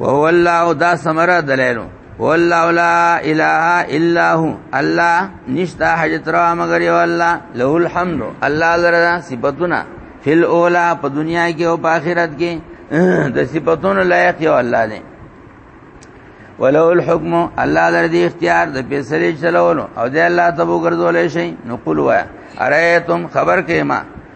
وهو الله دا سمره دلیلو والله لا اله الا هو الله نشتا حاجت را مگر یو الله له الحمد الله لرا صفاتنا فی الاولى په دنیا کې او په آخرت کې د صفاتونو لایق یو الله دی ولو الحكم الله لرا دی اختیار د فیصله چلولو او د الله تبو ګرځول شي نو قل وایا ارایتم خبر کما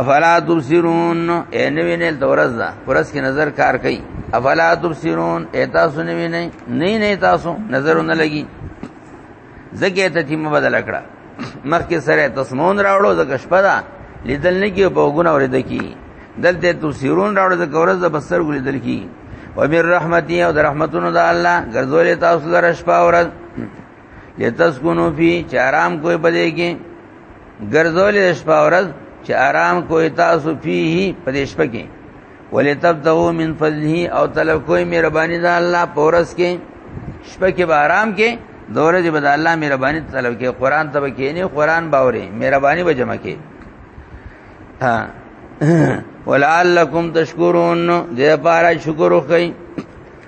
افلا تبصرون اے نوی نیل تورز دا پرس کی نظر کار کئی افلا تبصرون اے تاسو نوی نئی نئی نئی تاسو نظر نه لګی زکه ته تیم بدل کړه مخکې سره تسمون راوړو زکه شپه دا لیدل نه کی په ګونه ورید کی دلته تبصرون راوړو زکه ورځ د بسر ګل لیدل کی و من رحمتي او د رحمتونو د الله ګرځولې تاسو لپاره شپه ورځ لتسكنوا فيه چې آرام کوی پدې کې ګرځول شپه ورځ چې آرام کوی تاسو فيه پدې شپه کې ولتبتغوا من فضله او طلب کوی مهرباني د الله پورس کې شپه کې به آرام کې دوره دې بد الله مهرباني طلب کې قران ته کې نه قران باورې مهرباني به جمع کې ها ولعلکم تشکرون دې پارا شکر وکړئ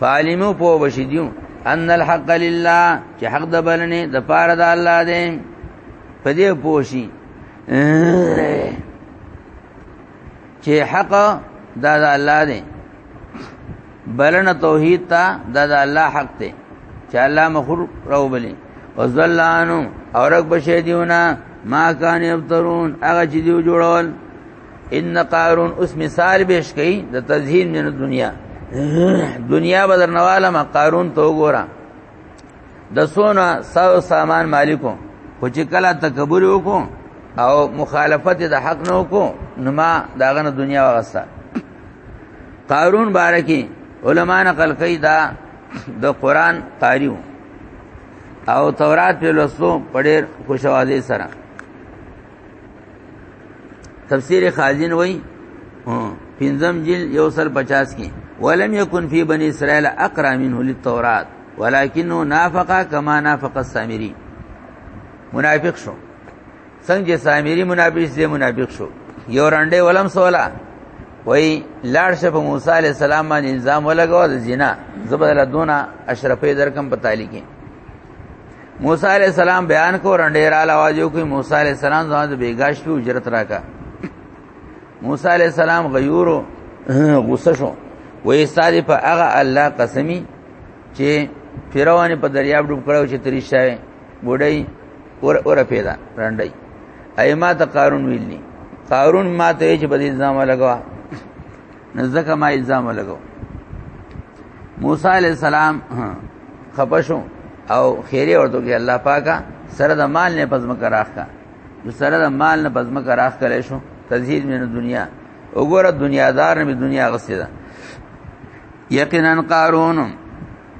فعلمو په وشدیو ان الحق لله چې حق د بلنې د پاره د الله دی په دې پوشي چې حق دا د الله دی بلنه توحید ته دا د الله حق دی چې الله مخور راو بلی او ذلانو اورک بشیدیونا ما کان یبترون هغه چې دیو جوړول ان قارون اوس مثال پیش کړي د تزهید من دنیا دنیا بدر نواله ما قارون تو ګورا د سونا ساو سامان مالکو خو چې کله تکبر وکړو او مخالفت د حق نه وکړو نو ما داغه نه دنیا وغستا قارون بارکی علما نقل کوي دا د قران قاریو او تورات په لوستو پډېر خوشوازي سره تفسیر خازن وای پنځم جل یو سل پچاس کې ولم یکن فی بنی اسرائیل اقرا منه للتورات ولکنه نافق کما نافق السامری منافق شو څنګه سامری منافق دې منافق شو یو رانډه ولم سوالا وای لاړ شه په موسی علی السلام باندې الزام ولګاو د زنا زبر له دونه اشرفې درکم په تعالی کې موسی علی السلام بیان کو رنډیر اواز کوي موسی علی السلام ځان د بیګاش په اجرت راکا موسی علی السلام غیور غصه شو وې استاد په هغه الله قسمی چې فرعون په دریاب ډوب کړو چې تری شاوه بډای اور اور پیدا رنډای ایما ته قارون ویلی قارون ما ته چې بدی ځما لګوا نزدک ما الزام لګو موسی علی السلام خپشو او خیره ورته کې الله پاکا سره د مال نه پزم کراخ کا نو سره د مال نه پزم کراخ کړي شو تزهید من دنیا وګوره دنیا دار نه دنیا غسه ده یقینا قارون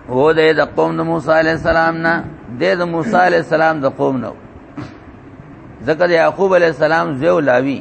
هو د د قوم د موسی علی السلام نه د د موسی علی السلام د قوم نه ذکر یعقوب علی السلام زو لاوی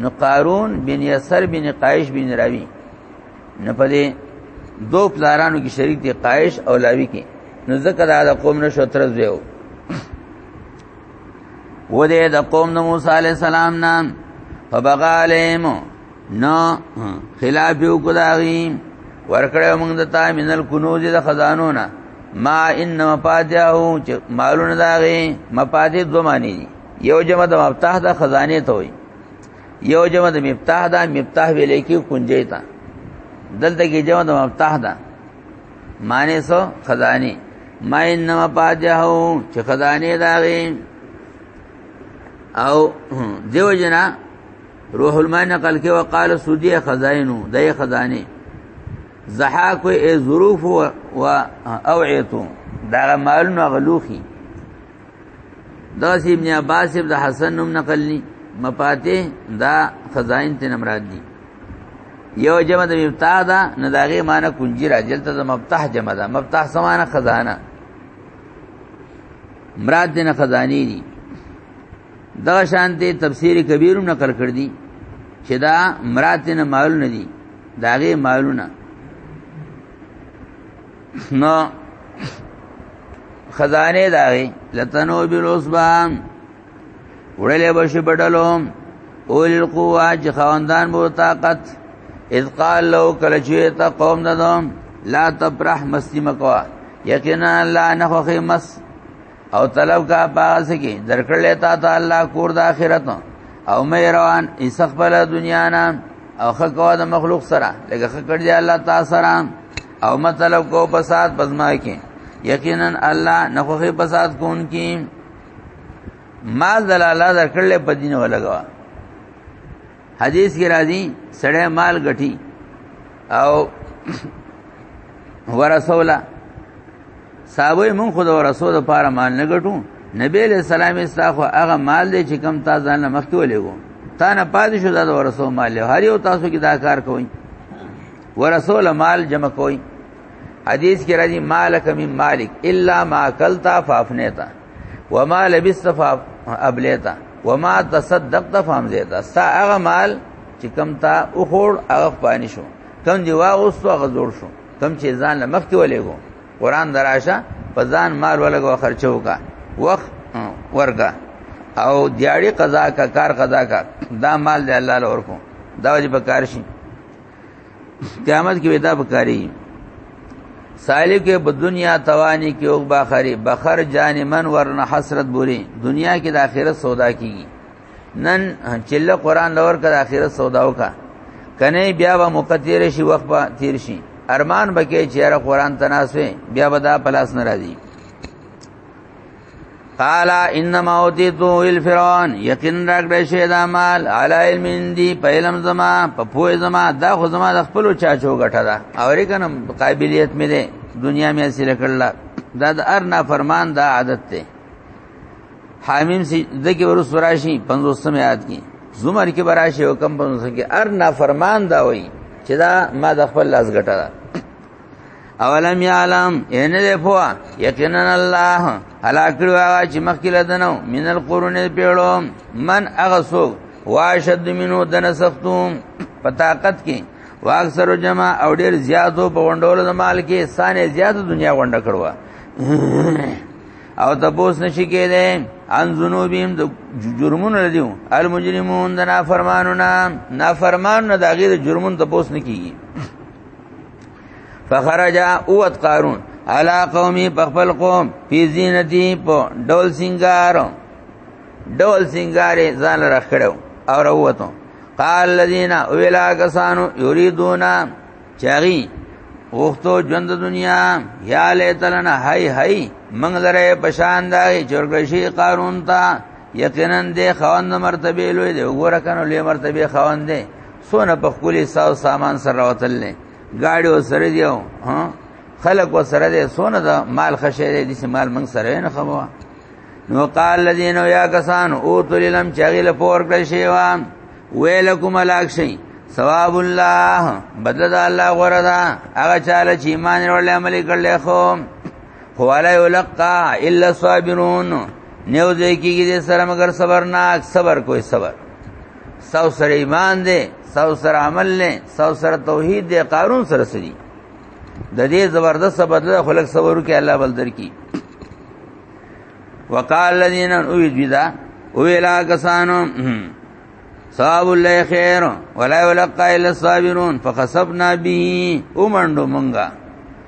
نو قارون بن یسر بن قایش بن راوی نه پدې دو پلارانو کې شریک دي قایش او لاوی کې نو ذکر دا قوم نه شو تر زیو و دې د قوم د موسی علی السلام نام فبغالهم نو خلاف یو کداغي ورکړې موږ د تا منل کنوز د خزانو نه ما ان مفاتيحو چې مالونه داغي مفاتيح دوه معنی دي یو جمع د مفتاح د خزانه ته وي یو جمع د مفتاح دا مفتاح ویل کی کنجی تا دلته کې جمع د مفتاح دا معنی سو خزانی ما انما پاجهو چې خزانه داغي او دیو جنا روح الماء نقل کې وقال سودی خزائنو دای خزانه زحاک و ظروف و اوعیتو دا مالونو غلوخی دا سی ابن عباس ابن حسن نم نقل نی مفاتح دا خزائن تی نمراد دی یو جمع د مفتاح دا نه داغه معنی کنجی را جلته د مفتاح جمع دا مفتاح سمانه خزانه مراد دینه خزانی دی دا شانته تفسیر کبیر هم نقل کړ دی چې دا مراد دینه مال نه دی داغه مالونه نو خزانه داغي لتنو بالعصبان وړلې بشي بډلو اول القوا چې خواندان مو طاقت اذ قال لو کله چې ته قوم ددم لا تبرح مستی مکوا یقینا الله نه خو مس او طلب کا پاس کی درکړلې تا ته الله کور د اخرت او مې روان ایسخ بل دنیا نه او خکوا د مخلوق سره لکه خکړ دی الله تعالی سره او مطلب کو فساد پزما کې یقینا الله نخوخي فساد کون کې مال دلاله درکړل په دین ولګوا حدیث کې راځي سړی مال غټي او ورسولا صحابه مون خود ورسول لپاره مال نه غټو نبی له سلام استاخو هغه مال دی چې کم تا ځان مخکې ولېګو تا نه پاتې شو دا ورسو مال هر یو تاسو کې دا کار کوئ ورسول مال جمع کوي حدیث کې راځي مالک من مالک الا ما اکلتا فافنیتا وما لبست فابلیتا وما تصدقت فامزیتا ستا هغه مال چې کم تا او خور هغه پانی شو کم دی واغوستو هغه جوړ شو کم چې ځان له مخکې ولېګو قران دراشه په ځان مال ولګو خرچو کا وخت ورګه او دیاړي قضا کا کار قضا کا دا مال دی الله له ورکو دا وجه په کار شي قیامت کې ودا بکاری سالک کې په دنیا توانی کې او باخری بخر جان من ورن حسرت بوري دنیا کې د آخرت سودا کیږي نن چله قران لور کړه آخرت سودا وکا کنه بیا به مقتیر شي وخت به تیر شي ارمان بکې چې را قران تناسوي بیا به دا پلاس ناراضي قال انما اوتیتو الفرعون یقین راکړی شه دا مال علی علم دی په علم زما په پوهه زما دا خو زما د خپل چاچو غټه ده او ریکنم قابلیت مې ده دنیا مې حاصل کړل دا د ارنا فرمان دا عادت ده حامیم سی دغه ورس وراشي 500 مې یاد کی زمر کې براشي حکم 500 کې ارنا فرمان دا وای چې دا ما د خپل لاس غټه ده اولم یعلم ان له پوا یقینا الله هلاک کړو هغه چې مخکې لدنو من القرون پیړو من اغسو واشد منو دن سختو په طاقت کې واکثر جمع او ډیر زیاتو په وندول د مال کې سانه زیات دنیا ونده کړو او تبوس نشی کېده ان ذنوبهم د جرمونو لدیو المجرمون د نافرمانو نه نافرمانو د غیر جرمون تبوس نکیږي فخرج اوت قارون علا قومی بخبل قوم پی زینتی پو ڈول سنگارو ڈول سنگاری زان رخ کڑو او روتو قال الذين اولا کسانو یریدون چاغي غوختو ژوند دنیا یا لیتلن هاي هاي منګ لره بشان دای چورګشي قارون تا یقینا دې خوند مرتبه لوی دی وګوره کنه لوی مرتبه خوند دی سونه په خپل ساو سامان سره راوتل نه گاډي وسره دیو ها خلق وسره دی سونه دا مال خشه دی دسی مال من سره نه خبره نو قال الذين يا كسان او تللم چغل پور کړ شی وان ویلکم الاک شی ثواب الله بدل د الله غره دا هغه چاله چې ایمان ورل عمل کړل خو خو ولا یلقا الا صابرون نیو ځکیږي سره مگر صبرناک صبر کوئی صبر ساو سره ایمان دی ساو سره عمل نه ساو سره توحید دی قارون سره سری د دې زبردست بدله خلک صبر وکي الله بل درکې وقال الذين اوید بدا اویلا کسانو صاحب الله خیر ولا یلقى الا الصابرون فخسبنا به اومندو منګه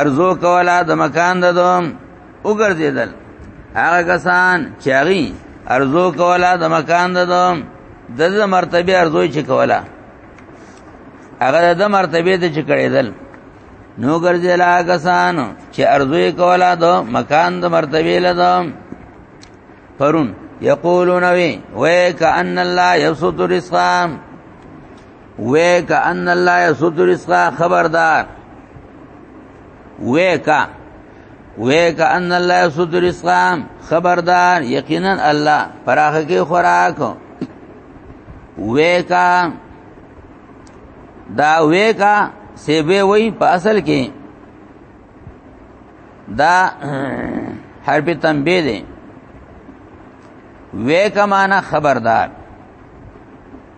ارزو کولا د مکان د دوم وګرځیدل هغه کسان چې هغه ارزو کولا د مکان د دوم د مرتبه ارزو چې کولا هغه د مرتبه ته چې کړیدل نو ګرځیدل هغه کسان چې ارزو کولا د مکان د مرتبه له دوم پرون یقولون وی وای کأن الله یبسط الرزق وې ک ان الله یسد رزق خبردار وې کا وې ک ان الله یسد رزق خبردار یقینا الله پراخه کې خوراک وې کا دا وې کا سیبه وای په اصل کې دا حرف تنبیه دی وې کمانه خبردار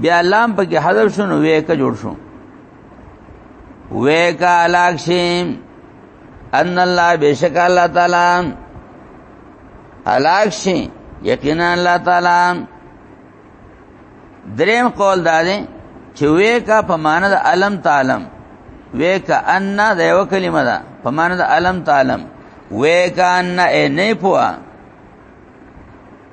بیا لام پکې حذف شون ویکا جوړ شو ویکا علاکشیم ان الله بشک الله تعالی علاکشی یقینا الله تعالی دریم قول دا دی چې ویکا په معنی د علم تعلم ویکا ان د یو کلمه ده په معنی د علم تعلم ویکا ان نه پوهه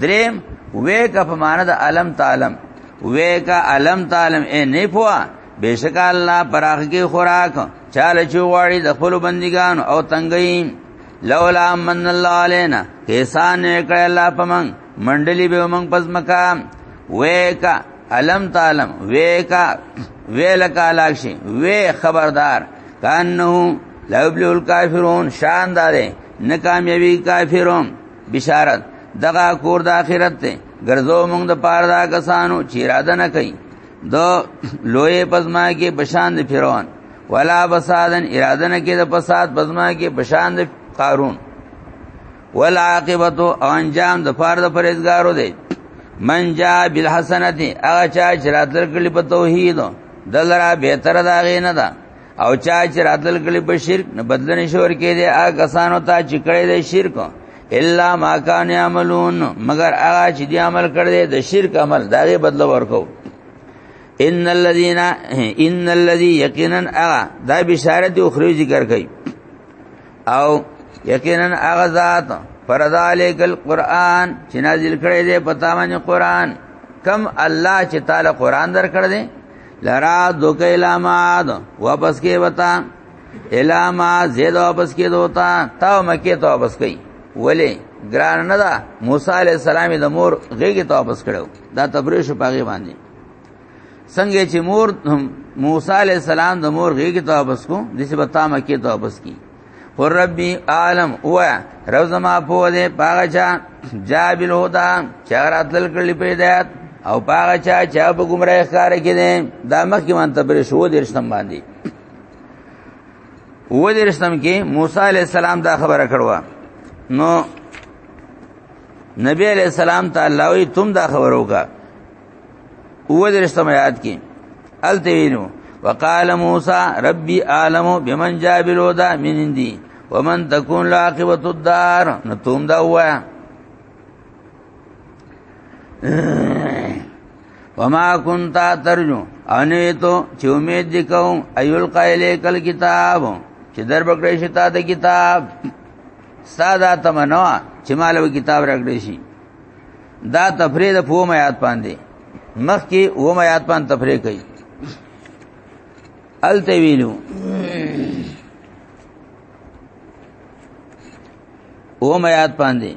دریم ویکا په معنا د علم تعلم ویکا علم تعلم اے نه پوا بیشک الله پراخ کی خوراک چاله چوغړی د خپل بندگان او تنگی لولا من الله علينا کیسان کړه الله پمن منډلی به موږ پس مکا ویکا علم تعلم ویکا ویلکا لاکشی وی خبردار کانه لوبل الکافرون شان دارې ناکامیابی کافرون بشارت دغه کور د آخرت ته ګرځو موږ د پاره دا کسانو چې اراده نه کوي دو لوی پزما کې بشان د فرعون ولا بسادن اراده نه کې د فساد پزما کې بشان د قارون ولا عاقبت او انجام د فار د پرېزګارو دی من جا بالحسنه هغه چا چې راتل کړي په توحید دلرا به تر دا غینه ده او چا چې راتل کړي په شرک نه بدل نشور کې دي هغه سانو ته چې کړي دي شرک الا ما کان یعملون مگر هغه چې دی عمل کړي دي د شرک عمل داغه بدل ورکو ان الذين ان الذي یقینا اغا دا بشارت اخری ذکر کړي او یقینا اغا ذات فرض علیک القرآن چې نازل کړي دي پتا باندې قرآن کم الله چې تعالی قرآن درکړ دي لرا دوک الاماد واپس کې وتا الاما زید واپس کې دوتا تا مکه ته واپس کئ ولی ګران نه دا موسی علی السلام د مور غیږه ته واپس کړو دا تبریش پاګې باندې څنګه چې مور موسی علی السلام د مور غیږه ته واپس کو دسه بتا مکه ته واپس کی قر ربی عالم او روز ما په دې پاغه چا جابل هدا چار اتل کړي پیدات او پاغه چا چا په گمراه ښکار کې دي دا مخکې مان تبر شو دې رسم باندې و دې رسم کې موسی علی السلام دا خبره کړو نو نبی علیہ السلام تعالی وی تم دا خبرو کا او درشتم آیات کې التوینو وقال موسی ربي عالم بمن جاء بالهدى من عندي ومن تكون عاقبه الدار نتوم دا وایا وما كنت ترجو انوی تو چې امید دې کوم ایل قائل کل کتاب چې در بکړې شتا د کتاب ساده تمنوا چې مالو کتاب راکړې شي دا تفریح د پوم آیات باندې مخ کې و ما آیات باندې تفریح کوي ال تویلو و ما آیات باندې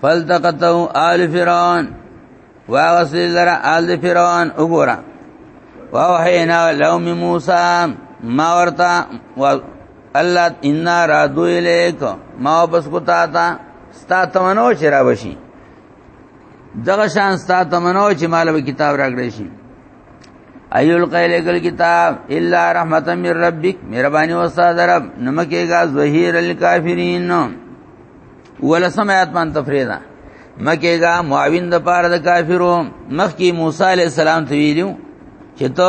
فلتقتو آل فرعون واغسل لرا آل فرعون وګورا واوحینا لهم موسی ما ورتا الله ان رادو الیک ما واپس کو تا تا ستا تمنو چرا وشي دغه شان ستا تمنو چې مال به کتاب راګړې شي ایول قیلکل کتاب الا رحمت من ربک مهربانی استاد رب نمکېګا ظهیر الکافرین ولسم آیات مان تفریدا مکېګا معاون د پاره د کافرو مخکې موسی علی السلام ته ویلو چې ته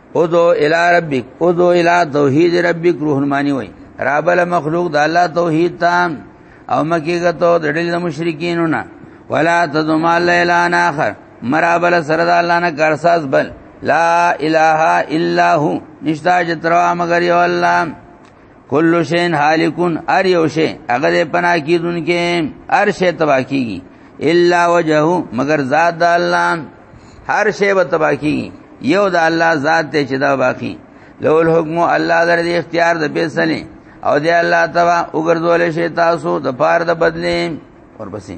او دو الی ربک او دو الی توحید ربک روحمانی وای رابل مخلوق د الله توحید تام او مکیګه تو د ډېر مشرکینو نه ولا تذم الله الا اخر مرابل سره د الله نه کارساز بل لا اله الا هو نشتا جترا مگر یو الله کل شین حالکون ار یو شی هغه پنا کیدون کې ار شی تبا کیږي الا وجهه مگر ذات د الله هر شی به تبا کیږي یو د الله ذات ته چې دا باقی له الحکم الله در دې اختیار د فیصله او دې الله تبا وګرځول شي تاسو د پاره د بدلې ورپسې